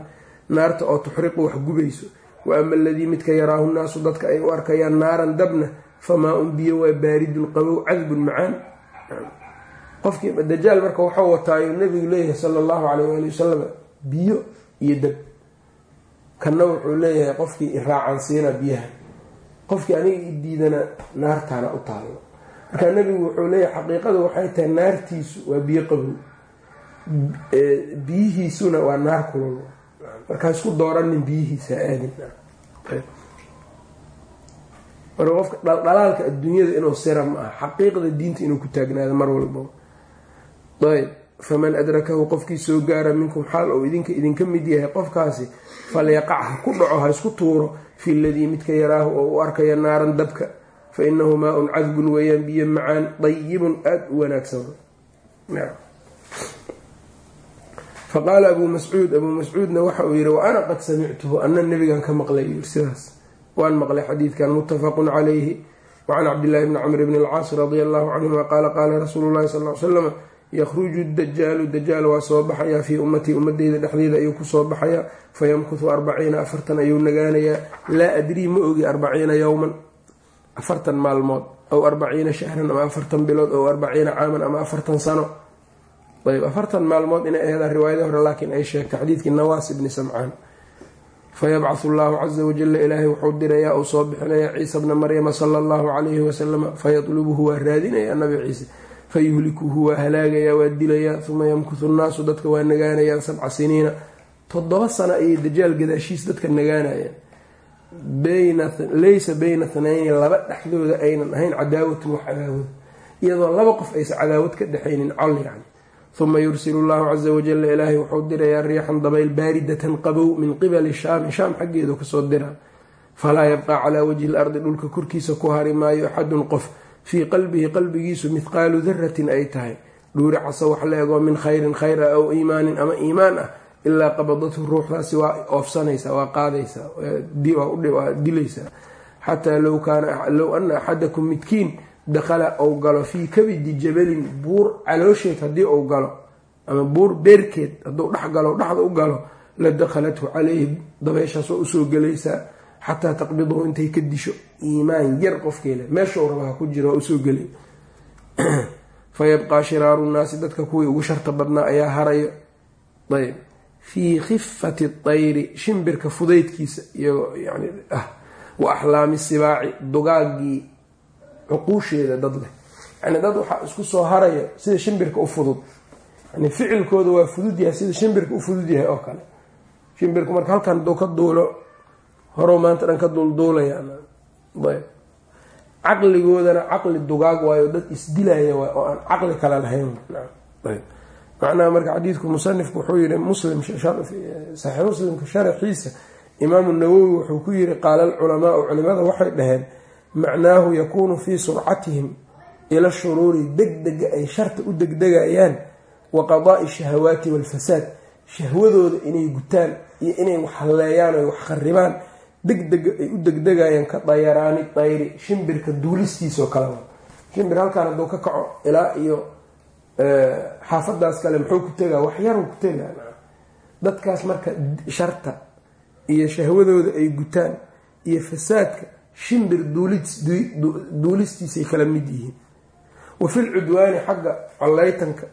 naarta oo tuxriqu wax gubayso. Wa ama aladii midka yaraahu nnaasu dadka ay u arkayaan naaran dabna fa maa-un biyo waa baaridun qabow cadbun macaan. Qofkii dajaal marka waxau wataayo nabigu leeyahay sala allahu calayh waali wasalam biyo iyo dab. Kanna wuxuu leeyahay qofkii iraacan siina biyaha. Qofkii aniga i diidana naartaana u taallo markaa nebigu wuxuu leeyahay xaqiiqadu waxay tahay naartiisu waa biyo qabow. Biyihiisuna waa naar kulul. Markaa isku dooranin biyihiisa aadin marka qofka dhaldhalaalka adduunyada inuu sira ma aha xaqiiqda diinta inuu ku taagnaado mar walba ayb faman adrakahu qofkii soo gaara minkum xaal ou idinka idinka mid yahay qofkaasi falyaqac ha ku dhaco ha isku tuuro fi ladii midka yaraahu oo u arkaya naaran dabka fa inahu maa-un cadbun weeyaan biyo macaan dayibun aada u wanaagsan. Faqaala abuu mascuud abuu mascuudna waxa uu yihi wa ana qad samictuhu ana nebigan ka maqlay sidaas waan maqlay xadiidkan muttafaqun calayhi wacan cabdillahi bni camr bni alcaas radia allahu canhuma qaala qaala rasuulu llahi sal l slam yakhruju dajaalu dajaal waa soo baxayaa fii ummatii ummadeyda dhexdeeda ayuu ku soo baxayaa fayamkutu arbaciina afartan ayuu nagaanayaa laa adrii ma ogi arbaciina yowman afartan maalmood aw arbaciina shahran ama afartan bilood ow arbaciina caaman ama afartan sano. Ayb afartan maalmood inay aheedaan riwaayada hore laakiin ay sheegtay xadiidkii nawaas ibni samcaan fayabcahu allahu caza wajala ilaahay wuxuu dirayaa uu soo bixinayaa ciisa bna maryama sala allahu calayhi wasalama fayatlubuhu waa raadinayaa nabi ciise fayuhlikuhu waa halaagayaa waa dilayaa uma yamkutu nnaasu dadka waa nagaanayaan sabca siniina toddoba sano ayay dajaal gadaashiis dadka nagaanayaan laysa bayna thnayni laba dhexdooda aynan ahayn cadaawatun wax cadaawad iyadoo laba qof aysa cadaawad ka dhexaynin col yani uma yursilu llahu caza wajala ilaahay wuxuu dirayaa riixan dabayl baaridatan qabow min qibali shaami shaam xaggeedu ka soo dira falaa yabqaa calaa wajhi lardi dhulka korkiisa ku hari maayo axadun qof fii qalbihi qalbigiisu mithqaalu daratin ay tahay dhuuri caso wax la egoo min khayrin khayr ah aw iimaanin ama iimaan ah ilaa qabadathu ruuxdaasi waa oofsanaysaa waa qaadaysaa waa dilaysaa xataa low ana axadakum midkiin dakhala ou galo fii kabidi jabalin buur caloosheed haddii uu galo ama buur beerkeed hadduu dhex galo dhexda u galo la dakhalathu calayhi dabeyshaas waa u soo gelaysaa xataa taqbidahu intay ka disho iimaan yar qofkeele meeshau raba ha ku jiro waa u soo gelay fayabqaa shiraaru nnaasi dadka kuwii ugu sharta badnaa ayaa harayo ayb fii khifati tayri shimbirka fudaydkiisa iyagoo yani ah wa axlaami sibaaci dugaagii cuquusheeda dad leh. Yani dad waxaa isku soo haraya sida shimbirka u fudud. Yani ficilkooda waa fudud yahay sida shimbirka u fudud yahay oo kale. Shimbirku marka halkan duu ka duulo horow maanta dhan ka duulduulayaan ayb. Caqligoodana caqli dugaag waayo dad isdilaya waay oo aan caqli kale lahayn. Macnaha marka xadiidku musanifku wuxuu yihi muslim saxiix muslimka sharaxiisa imaamu nawowi wuxuu ku yiri qaala alculamaau culimada waxay dhaheen macnaahu yakuunu fii surcatihim ila shuruuri degdega ay sharta u degdegayaan wa qadaai shahawaati walfasaad shahwadooda inay gutaan iyo inay wax halleeyaan o wax kharibaan degdega ay u degdegayaan ka dayaraani dayri shimbirka duulistiisoo kaleba shimbir halkaan hadduu ka kaco ilaa iyo xaafadaas kale muxuu ku tegaa wax yaruu ku tegaa. Dadkaas marka sharta iyo shahwadooda ay gutaan iyo fasaadka shimbir duulistiisay kala mid yihiin. Wa fil cudwaani xagga collaytanka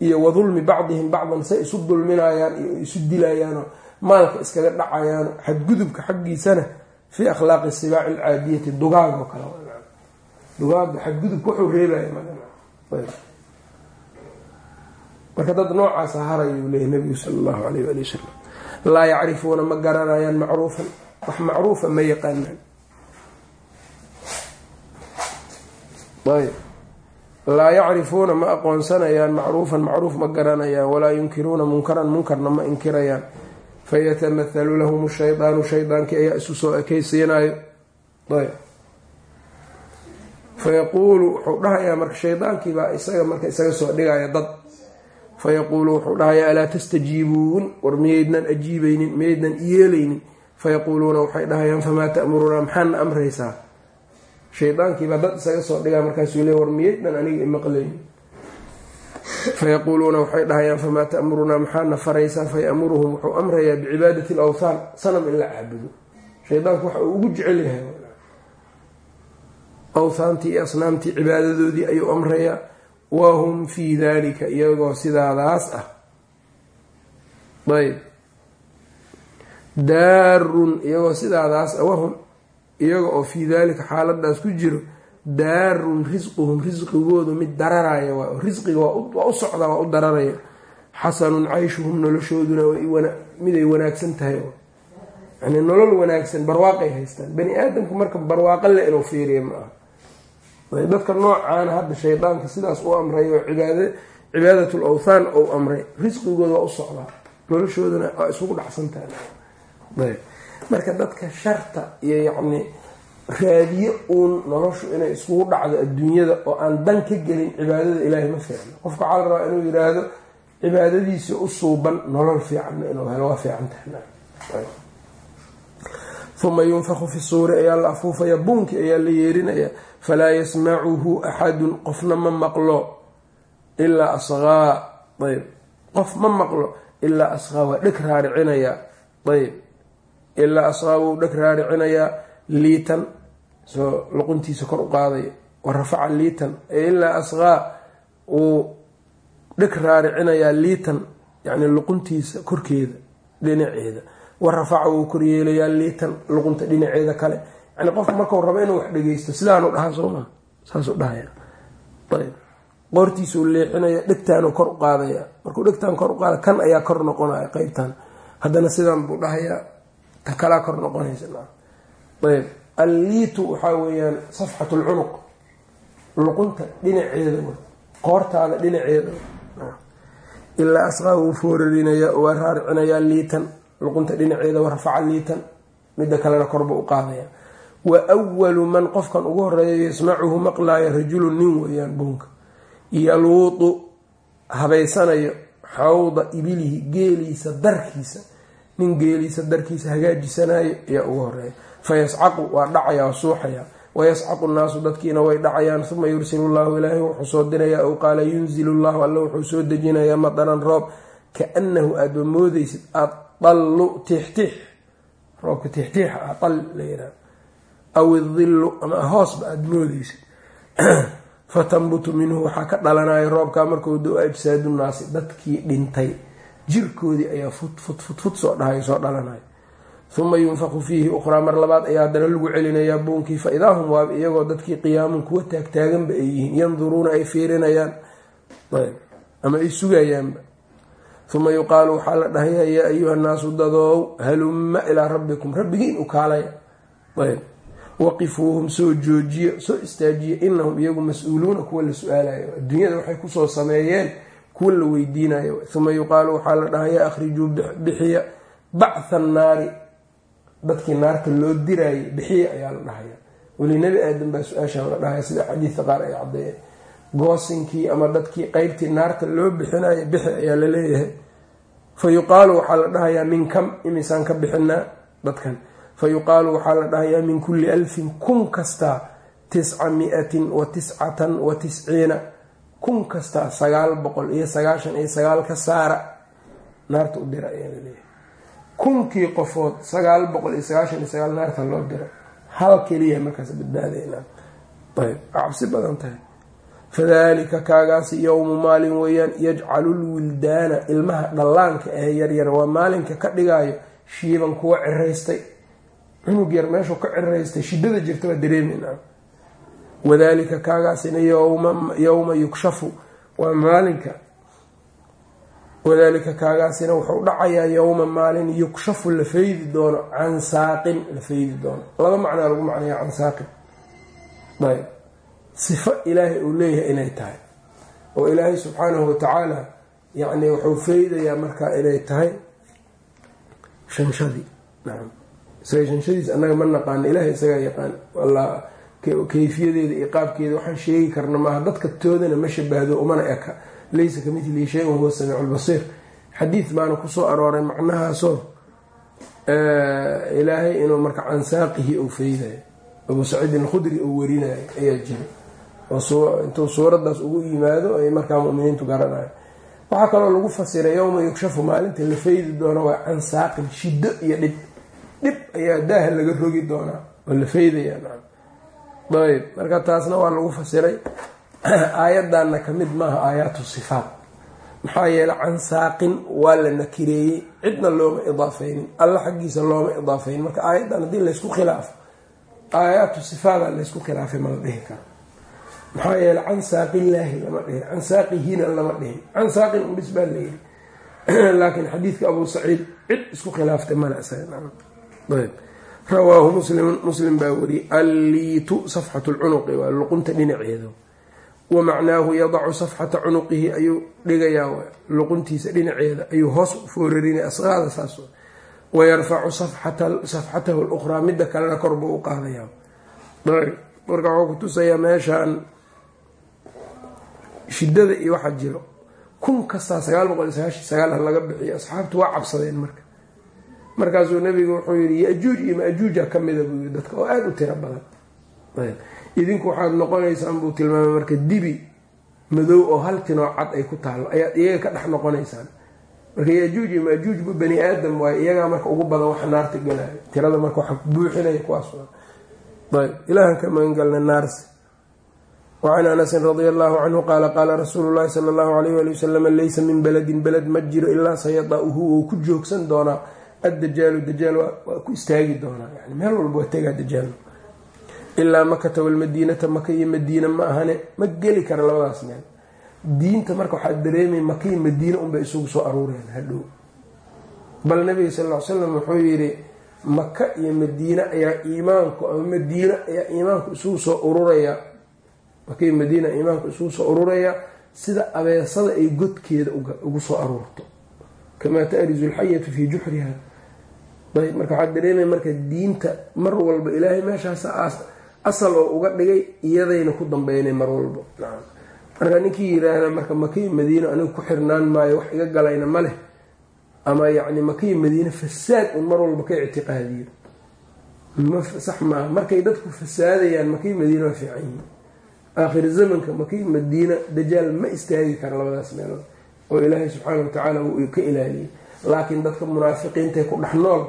iyo wa dulmi bacdihim bacdan say isu dulminayaan iyo isu dilayaanoo maalka iskaga dhacayaano xadgudubka xaggiisana fii akhlaaqi sibaaci alcaadiyati dugaag oo kale. Dugaaga xadgudubka wuxuu reebaya dad noocaasa harayuu leeyay nabigu sala allahu alayh waali wasalam laa yacrifuuna ma garanayaan macruufan. Wax macruufa ma yaqaanaan laa yacrifuuna ma aqoonsanayaan macruufan macruuf ma garanayaan walaa yunkiruuna munkaran munkarna ma inkirayaan. Fayatamahalu lahum shaydaanu shaydaankii ayaa isu soo ekeysiinayo ayb. Fayaquulu wuxuu dhahayaa marka shaydaankiibaa isaga marka isaga soo dhigaya dad. Fayaquulu wuxuu dhahayaa alaa tastajiibuun? War miyaydnan ajiibaynin miyaydnan yeelaynin. Fayaquuluuna waxay dhahayaan famaa ta'murunaa maxaadna amraysaa shaydaankiibaa dad isaga soo dhigaa markaasuu le war miyaydnan aniga imaqlaynin fayaquuluuna waxay dhahayaan famaa ta'murunaa? Maxaadna faraysaa fayamuruhum wuxuu amrayaa bicibaadati alawthaan sanam in la caabudo. Shaydaanku waxa uu ugu jecel yahay. Awthaantii iyo asnaamtii cibaadadoodii ayuu amrayaa. Wahum fii dalika iyagoo sidaadaas ah. Ayb daarun iyagoo sidaadaas ah. Wahum iyaga oo fii daalika xaaladaas ku jiro daarun risquhum risqigoodu mid dararaya risqiga waa u socdaa waa u dararaya. Xasanun cayshuhum noloshooduna miday wanaagsan tahay yani nolol wanaagsan barwaaqay haystaan. Bani aadamku marka barwaaqo le inuu fiiriya ma aha. Dadka noocaana hadda shaydaanka sidaas u amray oo cibaadatul awthaan ou amray. Risqigooda waa u socdaa noloshoodana waa isugu dhacsantahay marka dadka sharta iyo yacni raadiye uun noloshu inay iskugu dhacdo adduunyada oo aan dan ka gelin cibaadada ilaahay ma fiicno qofka waxaa la rabaa inuu yiraahdo cibaadadiisa u suuban nolol fiicanna inuu helo waa fiican tahay. Uma yunfaku fi suuri ayaa la afuufaya buunki ayaa la yeerinaya falaa yasmacuhu axadun. Qofna ma maqlo ilaa asqaa ayb. Qof ma maqlo ilaa asqaa waa dheg raaricinayaa ayb ilaa asqaa wuu dheg raaricinayaa liitan soo luquntiisa kor u qaadaya wa rafaca liitan. Ilaa asqaa wuu dheg raaricinayaa liitan yani luquntiisa korkeeda dhinaceeda. Wa rafaca wuu koryeelayaa liitan luqunta dhinaceeda kale. Yani qofka markau rabo inuu wax dhegeysto sidaanu dhahaa sooma saasuu dhahaya ayb qoortiisuu leexinaya dhegtaanuu kor u qaadaya markuu dhegtaan kor u qaada kan ayaa kor noqonaya qeybtan haddana sidaan buu dhahayaa ta kalaa kor noqonaysa ayb. Alliitu waxaa weeyaan safxat lcunuq luqunta dhinaceeda qoortaada dhinaceeda ilaa asqaa wuu foorarinaya waa raaricinayaa liitan. Luqunta dhinaceeda wa rafaca liitan. Midda kalena korba u qaadaya. Wa walu man qofkan ugu horreeya yasmacuhu maqlaaya rajulun nin weeyaan buunka. Yaluudu habaysanayo xawda ibilihi geeliisa darkiisa nin geeliisa darkiisa hagaajisanayo ayaa ugu horreeya fayascaqu waa dhacaya waa suuxaya. Wayascaqu nnaasu dadkiina way dhacayaan. Uma yursilu llahu ilaahi wuxuu soo dirayaa ow qaala yunzilu llahu alla wuxuu soo dejinayaa madaran roob. Kaanahu aadba moodeysid adallu tiixtiix roobka tiixtiixa ah dal la yihahdo aw idillu ama hoosba aada moodeysid fatambutu minhu waxaa ka dhalanaya roobkaa markuu do ajsaadu naasi dadkii dhintay jirkoodii ayaa fut fut fut fut soo dhahayo soo dhalanaya uma yunfaku fiihi ukhraa mar labaad ayaa haddana lagu celinayaa buunkii fa idaa hum waab iyagoo dadkii qiyaamun kuwa taagtaaganba ay yihiin yanduruuna ay fiirinayaan. Ama ay sugayaanba. Uma yuqaalu waxaa la dhahayaa yaa ayuha nnaasu dadoow halumma ilaa rabbikum. Rabbigiin u kaalaya. Waqifuuhum soo joojiyo soo istaajiya inahum iyagu mas'uuluuna kuwa la su'aalayo. Adduunyada waxay ku soo sameeyeen kuwa la weydiinayo uma yuqaalu waxaa la dhahayaa akhrijuu bixiya bactha naari. Dadkii naarta loo dirayay bixiya ayaa la dhahaya weli nebi aadan baa su'aashan la dhahaya sida xadiidka qaar ay caddeeyeen goosinkii ama dadkii qeybtii naarta loo bixinayo bixi ayaa la leeyahay. Fa waxaa la dhahayaa min kam? Imisaan ka bixinaa dadkan. Fa yuqaalu waxaa la dhahayaa min kulli alfin kun kastaa tisca mi-atin wa tiscatan wa tisciina kun kastaa sagaal boqol iyo sagaashan iyo sagaal ka saara naarta u dira ayaa la leeyahay kunkii qofood sagaal boqol iyo sagaashan iyo sagaal naarta loo dira hal keliya markaas badbaadayna. Ayb cabsi badan tahay. Fadalika kaagaasi yowmu maalin weeyaan yajcalu lwildaana ilmaha dhallaanka ee yaryar waa maalinka ka dhigaayo shiiban kuwa ciraystay cunug yar meeshuu ka ciraystay shidada jirta waa dareemayna wadalika kaagaasina yowma yukshafu waa maalinka. Wadalika kaagaasina wuxuu dhacayaa yowma maalin yukshafu la faydi doono can saaqin la faydi doono. Laba macnaa lagu macnaya can saaqin. Ayb sifo ilaahay uu leeyahay inay tahay. Oo ilaahay subxaanahu watacaala yacni wuxuu faydayaa markaa inay tahay shanshadii nacam isaga shanshadiis annaga ma naqaano ilaahay isagaa yaqaan kayfiyadeeda iyo qaabkeeda waxaan sheegi karna maaha dadka toodana ma shabahdo umana eka. Laysa ka midlihi shay wahuwa samiicu lbasiir xadiid baana ku soo arooray macnahaasoo ilaahay inuu marka can saaqihi uu feydayo abuu saciidin alkhudri uu werinayo ayaa jira intuu suuradaas ugu yimaado ay markaa muminiintu garanayo waxaa kaloo lagu fasiray yowma yugshafu maalinta la feydi doono waa can saaqin shiddo iyo dhib. Dhib ayaa daaha laga rogi doonaa oo la feydayaa ayb marka taasna waa lagu fasiray. Aayaddanna ka mid maaha aayaatu sifaat. Maxaa yeeley can saaqin waa la nakireeyey cidna looma idaafeynin alla xaggiisa looma idaafeynin marka aayaddan haddii laysku khilaafo aayaatu sifaada laysku khilaafay ma la dhihi karo maxaa yeeley can saaqillaahi lama dhihin can saaqihina lama dhihin. Can saaqin unbis baa layiri laakiin xadiidka abuu saciid cid isku khilaaftay male ayb rawaahu muslimun muslim baa wariyey alliitu safxatu lcunuqi waa luqunta dhinaceeda wa macnaahu yadacu safxata cunuqihi ayuu dhigayaa luquntiisa dhinaceeda ayuu hoos foorarina asqaada saas wayarfacu safxatahu luqraa midda kalena kor buu u qaadayaa. Marka waxuu kutusayaa meeshaan shidada iyo waxaa jiro. Kun kastaa sagaal boqol iyo sagaashan sagaal ha laga bixiyo asxaabtu waa cabsadeen marka markaasuu nabigu wuxuu yidhi yajuuj iyo maajuuja ka mida buu yii dadka oo aada u tiro badan. Idinku waxaad noqonaysaan buu tilmaamay marka dibi madow oo hal tinoo cad ay ku taallo ayaad iyaga ka dhex noqonaysaan. Marka yajuuj iyo maajuujbu bani aadam waayo iyagaa marka ugu badan wax naarta galayo tirada marka waxa buuxinaya kuwaas ayb. Ilaahan ka magangalna naarsi. Wacan anasin radia allahu canhu qaala qaala rasuulu llahi sala allahu alayh wali wasalam laysa min beledin beled ma jiro ilaa sayada-uhu wou ku joogsan doonaa addajaalu dajaal waa ku istaagi doonaa yani meel walba waa tegaa dajaal ilaa makata walmadiinata maka iyo madiina ma ahane ma geli kara labadaas meel diinta marka waxaa dareemay maka iyo madiina unbay isugu soo aruureen hadhow bal nabiga sal ll slam wuxuu yidhi maka iyo madiine ayaa iimaanku ama madiine ayaa iimaanku isugu soo ururaya maka iyo madiina iimaanku isugu soo ururaya sida abeesada ay godkeeda ugu soo aruurto kamaa taarizu lxayatu fii juxriha ayb marka waxaa dareemaya marka diinta mar walba ilaahay meeshaas asal oo uga dhigay iyadayna ku dambeynay mar walba. Marka ninkii yiraahda marka makiyi madiina anigu ku xirnaan maayo wax iga galayna ma leh. Ama yacni makiyi madiine fasaad un mar walba ka ictiqaadiyo. Sax maaha. Markay dadku fasaadayaan makiyi madiina waa fiican yihiin aakhir zamanka makiyi madiina dajaal ma istaagi kara labadaas meelood. Oo ilaahay subxaana wa tacaala wuu ka ilaaliyey laakiin dadka munaafiqiintae ku dhex nool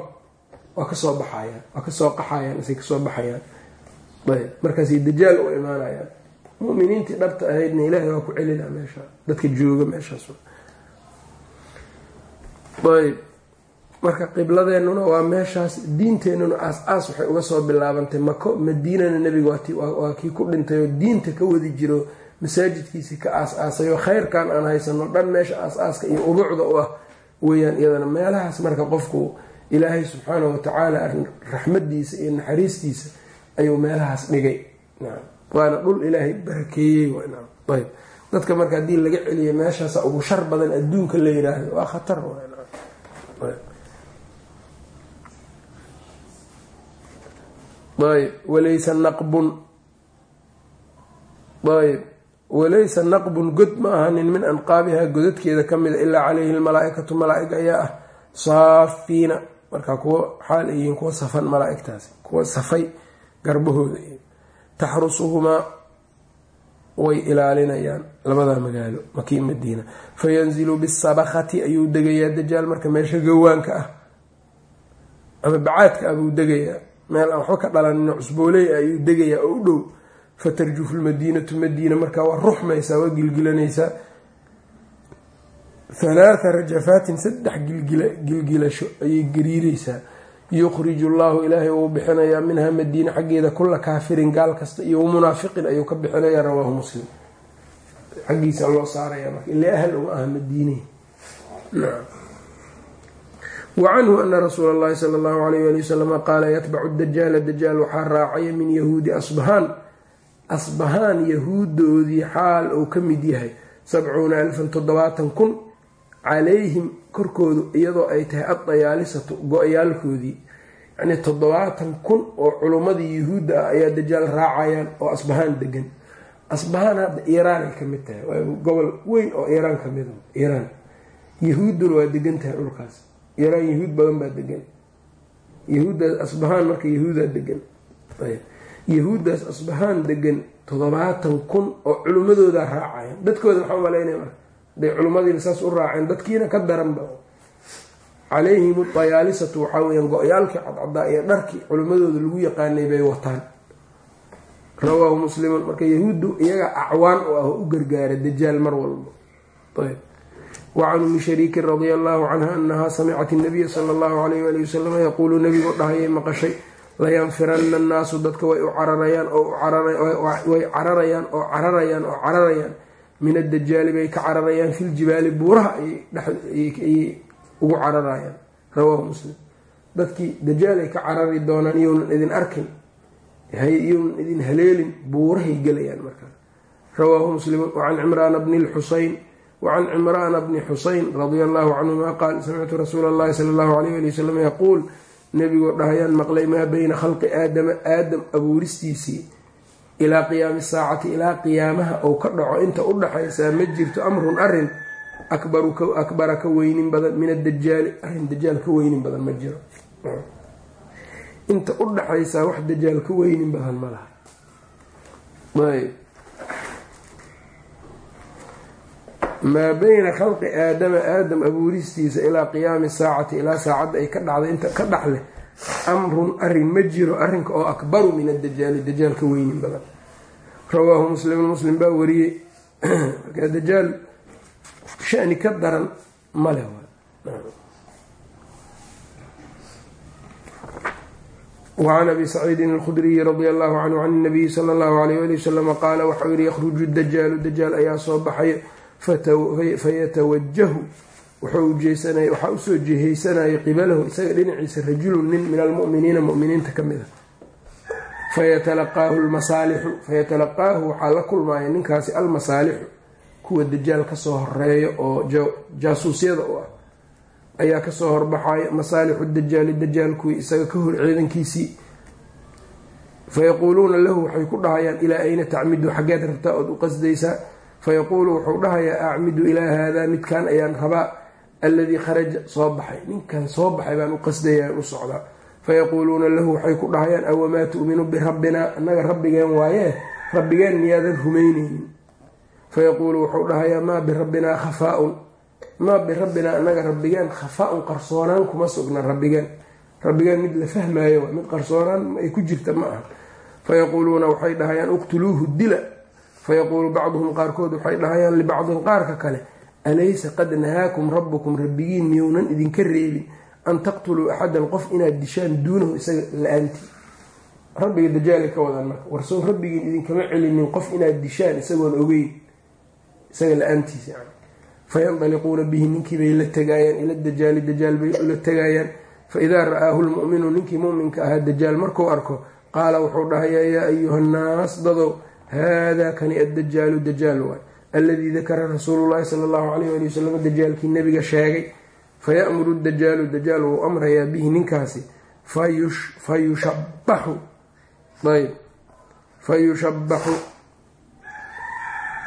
waa ka soo baxayaan waa ka soo qaxayaan isay ka soo baxayaan ayb markaasay dajaal u imaanayaan muminiintii dhabta ahaydna ilaahay waa ku celina meesha dadka jooga meeshaas. Ayb marka qibladeennuna waa meeshaas diinteennuna aas-aas waxay uga soo bilaabantay mako madiinana nebiga waa kii ku dhintay oo diinta ka wadi jiro masaajidkiisii ka aas-aasay oo khayrkan aan haysano dhan meesha aas-aaska iyo ubuucda u ah weyaan iyadana meelahaas marka qofku ilaahay subxaana wa tacaala raxmadiisa iyo naxariistiisa ayuu meelahaas dhigay. Waana dhul ilaahay barakeeyey ayb. Dadka marka haddii laga celiyo meeshaasa ugu shar badan adduunka la yiraahdo waa khatar walaysa naqbun. Ayb. Walaysa naqbun. God ma ahanin min anqaabiha godadkeeda ka mida ilaa calayhi lmalaa-ikatu malaa-ig ayaa ah saafiina marka kuwa xaal yihiin kuwa safan malaa-igtaasi kuwa safay garbahooda iyo taxrusuhumaa way ilaalinayaan labada magaalo makii madiina. Fayanzilu bisabakati ayuu degayaa dajaal marka meesha gawaanka ah ama bacaadka ah buu degayaa. Meel aan waxba ka dhalanin cusbooley ayuu degayaa oo u dhow. Fatarjufu lmadiinatu madiina markaa waa ruxmaysaa waa gilgilanaysaa halaatha rajafaatin saddex gilgilasho ayay gariireysaa yukhriju llahu ilaahay uu bixinayaa minha madiina xaggeeda kula kaafirin gaal kasta iyo munaafiqin ayuu ka bixinaya rawaahu muslim xaggiisa loo saaraya marka ile ahal uma aha madiinihi wacanhu ana rasuula اllahi sala اllahu alayh ali wasalama qaala yatbacu dajaala dajaal waxaa raacaya min yahuudi asbahaan asbahaan yahuudoodii xaal uu ka mid yahay sabcuuna alfan toddobaatan kun calayhim korkoodu iyadoo ay tahay addayaalisatu go-yaalkoodii yacnii toddobaatan kun oo culummadii yuhuudda ah ayaa dajaal raacayaan oo asbahaan degan asbahaan hadda iiraanay ka mid tahay waa gobol weyn oo iiraan ka mida iiraan. Yahuudduna waa degan tahay dhulkaas. Iiraan yahuud badan baa degan yahuuddaas asbahaan marka yahuudaa degan yahuuddaas asbahaan degan toddobaatan kun oo culimmadoodaa raacaya dadkooda maxaa u malaynaya marka haday culimmadiina saas u raaceen dadkiina ka daranba calayhim dayaalisatu waxaa weyaan go-yaalkii cadcadaa iyo dharkii culimmadooda lagu yaqaanay bay wataan. Rawaahu muslimun marka yahuuddu iyaga acwaan oo ah u gargaara dajaal mar walba. Ayb. Wacan umi shariikin radia allahu canha anahaa samicat inabiya sala allahu alayh wali wasalam yaquulu nabigu dhahayay maqashay layanfirana annaasu dadka way u cararayaan way cararayaan oo cararayaan oo cararayaan min adajaali bay ka cararayaan filjibaali buuraha ayay ugu cararayaan. Rawaahu muslim. Dadkii dajaalay ka carari doonaan iyounan idin arkin iyounan idin haleelin buurahay gelayaan markaa. Rawaahu muslimun wacan cimraana bni lxuseyn wacan cimraana bni xuseyn radia allahu canhuma qaal samictu rasuula allahi sala allahu alayh ali wasalam yaquul nebigoo dhahayaan maqlay maa beyna khalqi aadama aadam abuuristiisii ilaa qiyaami saacati ilaa qiyaamaha ou ka dhaco. Inta u dhaxaysaa ma jirto amrun arrin akbara ka weynin badan min adajaali arrin dajaal ka weynin badan ma jiro. Inta u dhaxaysaa wax dajaal ka weynin badan ma laha. Maa beyna khalqi aadama aadam abuuristiisa ilaa qiyaami saacati ilaa saacadda ay ka dhacday inta ka dhaxleh amrun arrin ma jiro arinka oo akbaru min adajaali dajaal ka weynin badan. Rawaahu muslimun muslim baa wariyey. Marka dajaal shani ka daran male wacan abi saciidin alkhudriyi radia allahu canhu can nabiyi sala allahu alayh ali wasalama qaala waxau yihi yakhruju dajaalu dajaal ayaa soo baxaya fayatawajahu waxaa u soo jihaysanaya qibalahu isaga dhinaciisa rajulun nin min almuminiina muminiinta ka mid a fayatalaqaahu lmasaalixu fayatalaqaahu waxaa la kulmaya ninkaasi almasaalixu kuwa dajaal ka soo horreeya oo jaasuusyada u ah ayaa ka soo horbaxaya masaalixu dajaali dajaal isaga ka hor ciidankiisii. Fayaquuluuna lahu waxay ku dhahayaan ilaa ayna tacmidu? Xaggeed rabtaa ood u qasdaysaa. Fayaquulu wuxuu dhahayaa acmidu ilaa haadaa midkan ayaan rabaa alladii kharaja soo baxay. Ninkan soo baxay baan u qasdayaan u socdaa fayaquuluuna lahu waxay ku dhahayaan awamaa tu'minu birabbinaa? Annaga rabbigeen waayee rabbigeen miyaadan rumaynaynin fayaquulu wuxuu dhahayaa maa birabbinaa khafaa-un? Maa birabbinaa annaga rabbigeen? Khafaa-un qarsoonaan kuma sugna rabbigeen. Rabbigeen mid la fahmaayo mid qarsoonaan ay ku jirta ma aha. Fayaquuluuna waxay dhahayaan uqtuluuhu dila. Fayaquulu bacduhum qaarkood waxay dhahayaan libacdin qaarka kale alaysa qad nahaakum rabbukum rabbigiin miyounan idinka reebin an taqtuluu axadan qof inaad dishaan duunahu isaga la'aantii rabbiga dajaalay ka wadaan marka warsow rabbigiin idinkama celinin qof inaad dishaan isagoon ogeyn isaga la'aantiisa yani fayandaliquuna bihi ninkii bay la tegaayaan ila dajaali dajaal bay ula tegaayaan faidaa ra'aahu lmu'minu ninkii muminka ahaa dajaal markuu arko qaala wuxuu dhahayaa yaa ayuha nnaas dadow haadaa kani addajaalu dajaal waay alladii dakara rasuulullahi sala allahu alayh ali wasalam dajaalkii nebiga sheegay fayamuru dajaalu dajaal wuu amrayaa bihi ninkaasi fayushabaxu ayb fayushabaxu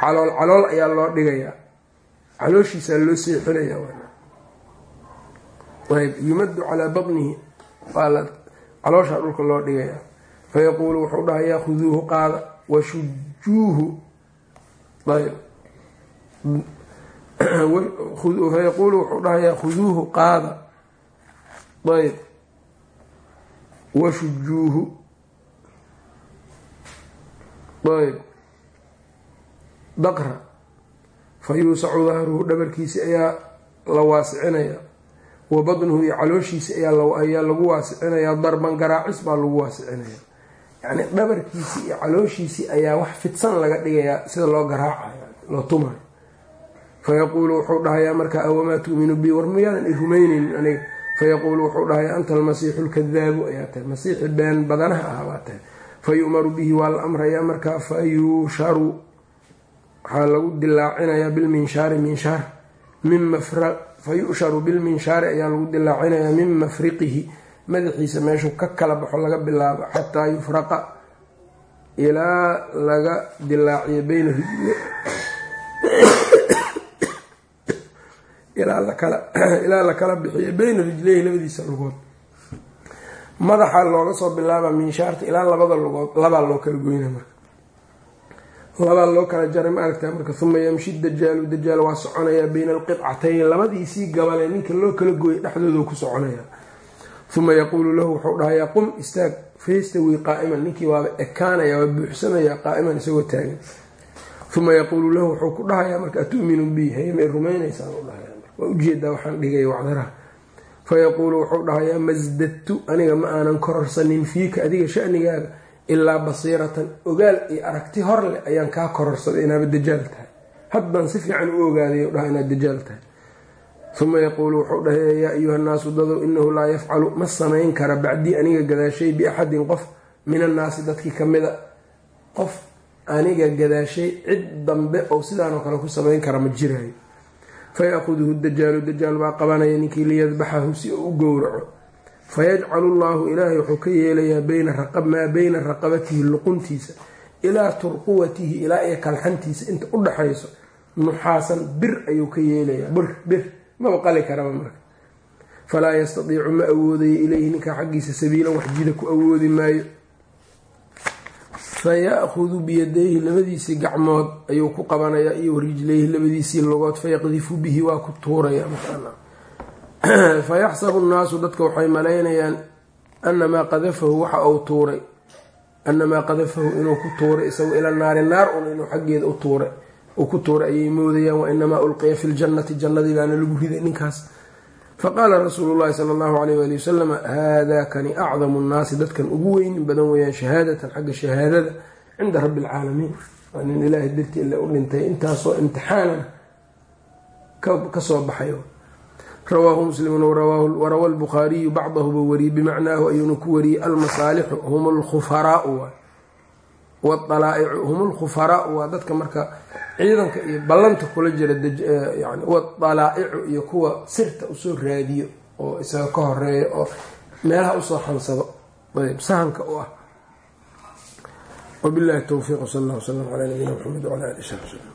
calool calool ayaa loo dhigayaa calooshiisaa loo seexinaya ayb yumaddu calaa batnihi calooshaa dhulka loo dhigayaa. Fayaquulu wuxuu dhahayaa khuduuhu qaada washujuuhu ayb fayaquulu wuxuu dhahayaa khuduuhu qaada. Ayb washujuuhu ayb daqra fa yuusacu dahruhu dhabarkiisi ayaa la waasicinaya wa badnuhu iyo calooshiisi ayaa lagu waasicinayaa. Darban garaacis baa lagu waasicinaya yacni dhabarkiisii iyo calooshiisii ayaa wax fidsan laga dhigayaa sida loo garaacayo loo tumayo fayaquulu wuxuu dhahayaa markaa awamaa tu'minu bi war miyaadan i rumaynaynin aniga fayaquulu wuxuu dhahayaa anta almasiixu lkadaabu ayaa tahay masiixi been badanaha ah baa tahay fayu'maru bihi waa la amrayaa markaa fayusharu waxaa lagu dilaacinayaa bilminshaari minshaar fayusharu bilminshaari ayaa lagu dilaacinayaa min mafriqihi madaxiisa meeshuu ka kala baxo laga bilaabo xataa yufraqa ilaa laga dilaaciyo bayna ilaa la kala bixiyo bayna rijleyhi labadiisa lugood. Madaxa looga soo bilaaba minshaarta ilaa labada lugood labaa loo kala goyna marka. Labaa loo kala jaray ma aragtaa marka uma yamshi dajaalu dajaal waa soconayaa bayna alqidcatayn labadiisii gabalee ninka loo kala gooyay dhexdooda ku soconayaa uma yaquulu lahu wuxuu dhahayaa qum istaag faystawi qaa'iman. Ninkii waaba ekaanaya waa buuxsamayaa qaa'iman isagoo taagan. Uma yaquulu lahu wuxuu ku dhahayaa marka atu'minu bi hayamay rumaynaysaan u dhahaya waa u jeedaa waxaan dhigaya wacdaraha. Fayaquulu wuxuu dhahayaa masdadtu aniga ma aanan kororsanin fiika adiga shanigaaga ilaa basiiratan. Ogaal iyo aragti hor leh ayaan kaa kororsaday inaaba dajaal tahay. Haddaan si fiican u ogaaday dhaha inaad dajaal tahay. Uma yaquulu wuxuu dhahaya yaa ayuha nnaasu dadow inahu laa yafcalu ma samayn kara bacdii aniga gadaashay biaxadin qof min annaasi dadkii kamida qof aniga gadaashay cid dambe oo sidaanoo kale ku samayn kara ma jiraayo fayaakhuduhu dajaalu dajaal baa qabanaya ninkii liyadbaxahu si uu u gowraco. fayajcalu llaahu ilaahay wuxuu ka yeelayaa maa bayna raqabatihi luquntiisa ilaa turquwatihi ilaa iyo kalxantiisa inta u dhaxayso nuxaasan bir ayuu ka yeelayaa bir bir maba qali karaba marka falaa yastatiicu ma awoodayo ileyhi ninkaa xaggiisa sabiilan waxjida ku awoodi maayo faya'hudu biyadayhi labadiisii gacmood ayuu ku qabanayaa iyo rijlayhi labadiisii logood fayaqdifu bihi waa ku tuuraya fayaxsabu nnaasu dadka waxay malaynayaan anamaa qadafahu waxa uu tuuray. Anamaa qadafahu inuu ku tuuray isagu ila naari naar un inuu xaggeeda u tuuray. Uu ku tuuray ayay moodayaan wainamaa ulqiya fi ljannati jannadii baana lagu riday ninkaas faqaala rasuulu llahi sala allahu alayh wali wasalam haadaa kani acdamu nnaasi dadkan ugu weynin badan weeyaan shahaadatan xagga shahaadada cinda rabbi alcaalamiin waa nin ilaahay dartii ile u dhintay intaasoo imtixaanana ka soo baxay. Rawaahu muslimun warawa lbukhaariyu bacdahuba wariyey bimacnaahu ayuuna ku wariyey almasaalixu hum lkhufaraau waalaa'icu hum lkhufaraau waa dadka marka ciidanka iyo ballanta kula jira yani wadalaa'icu iyo kuwa sirta u soo raadiyo oo isaga ka horreeya oo meelaha u soo xansado ayb sahanka u ah. Wabillahi towfiiq sal allah wslam calaa nabiyina mxamed wcala ali slm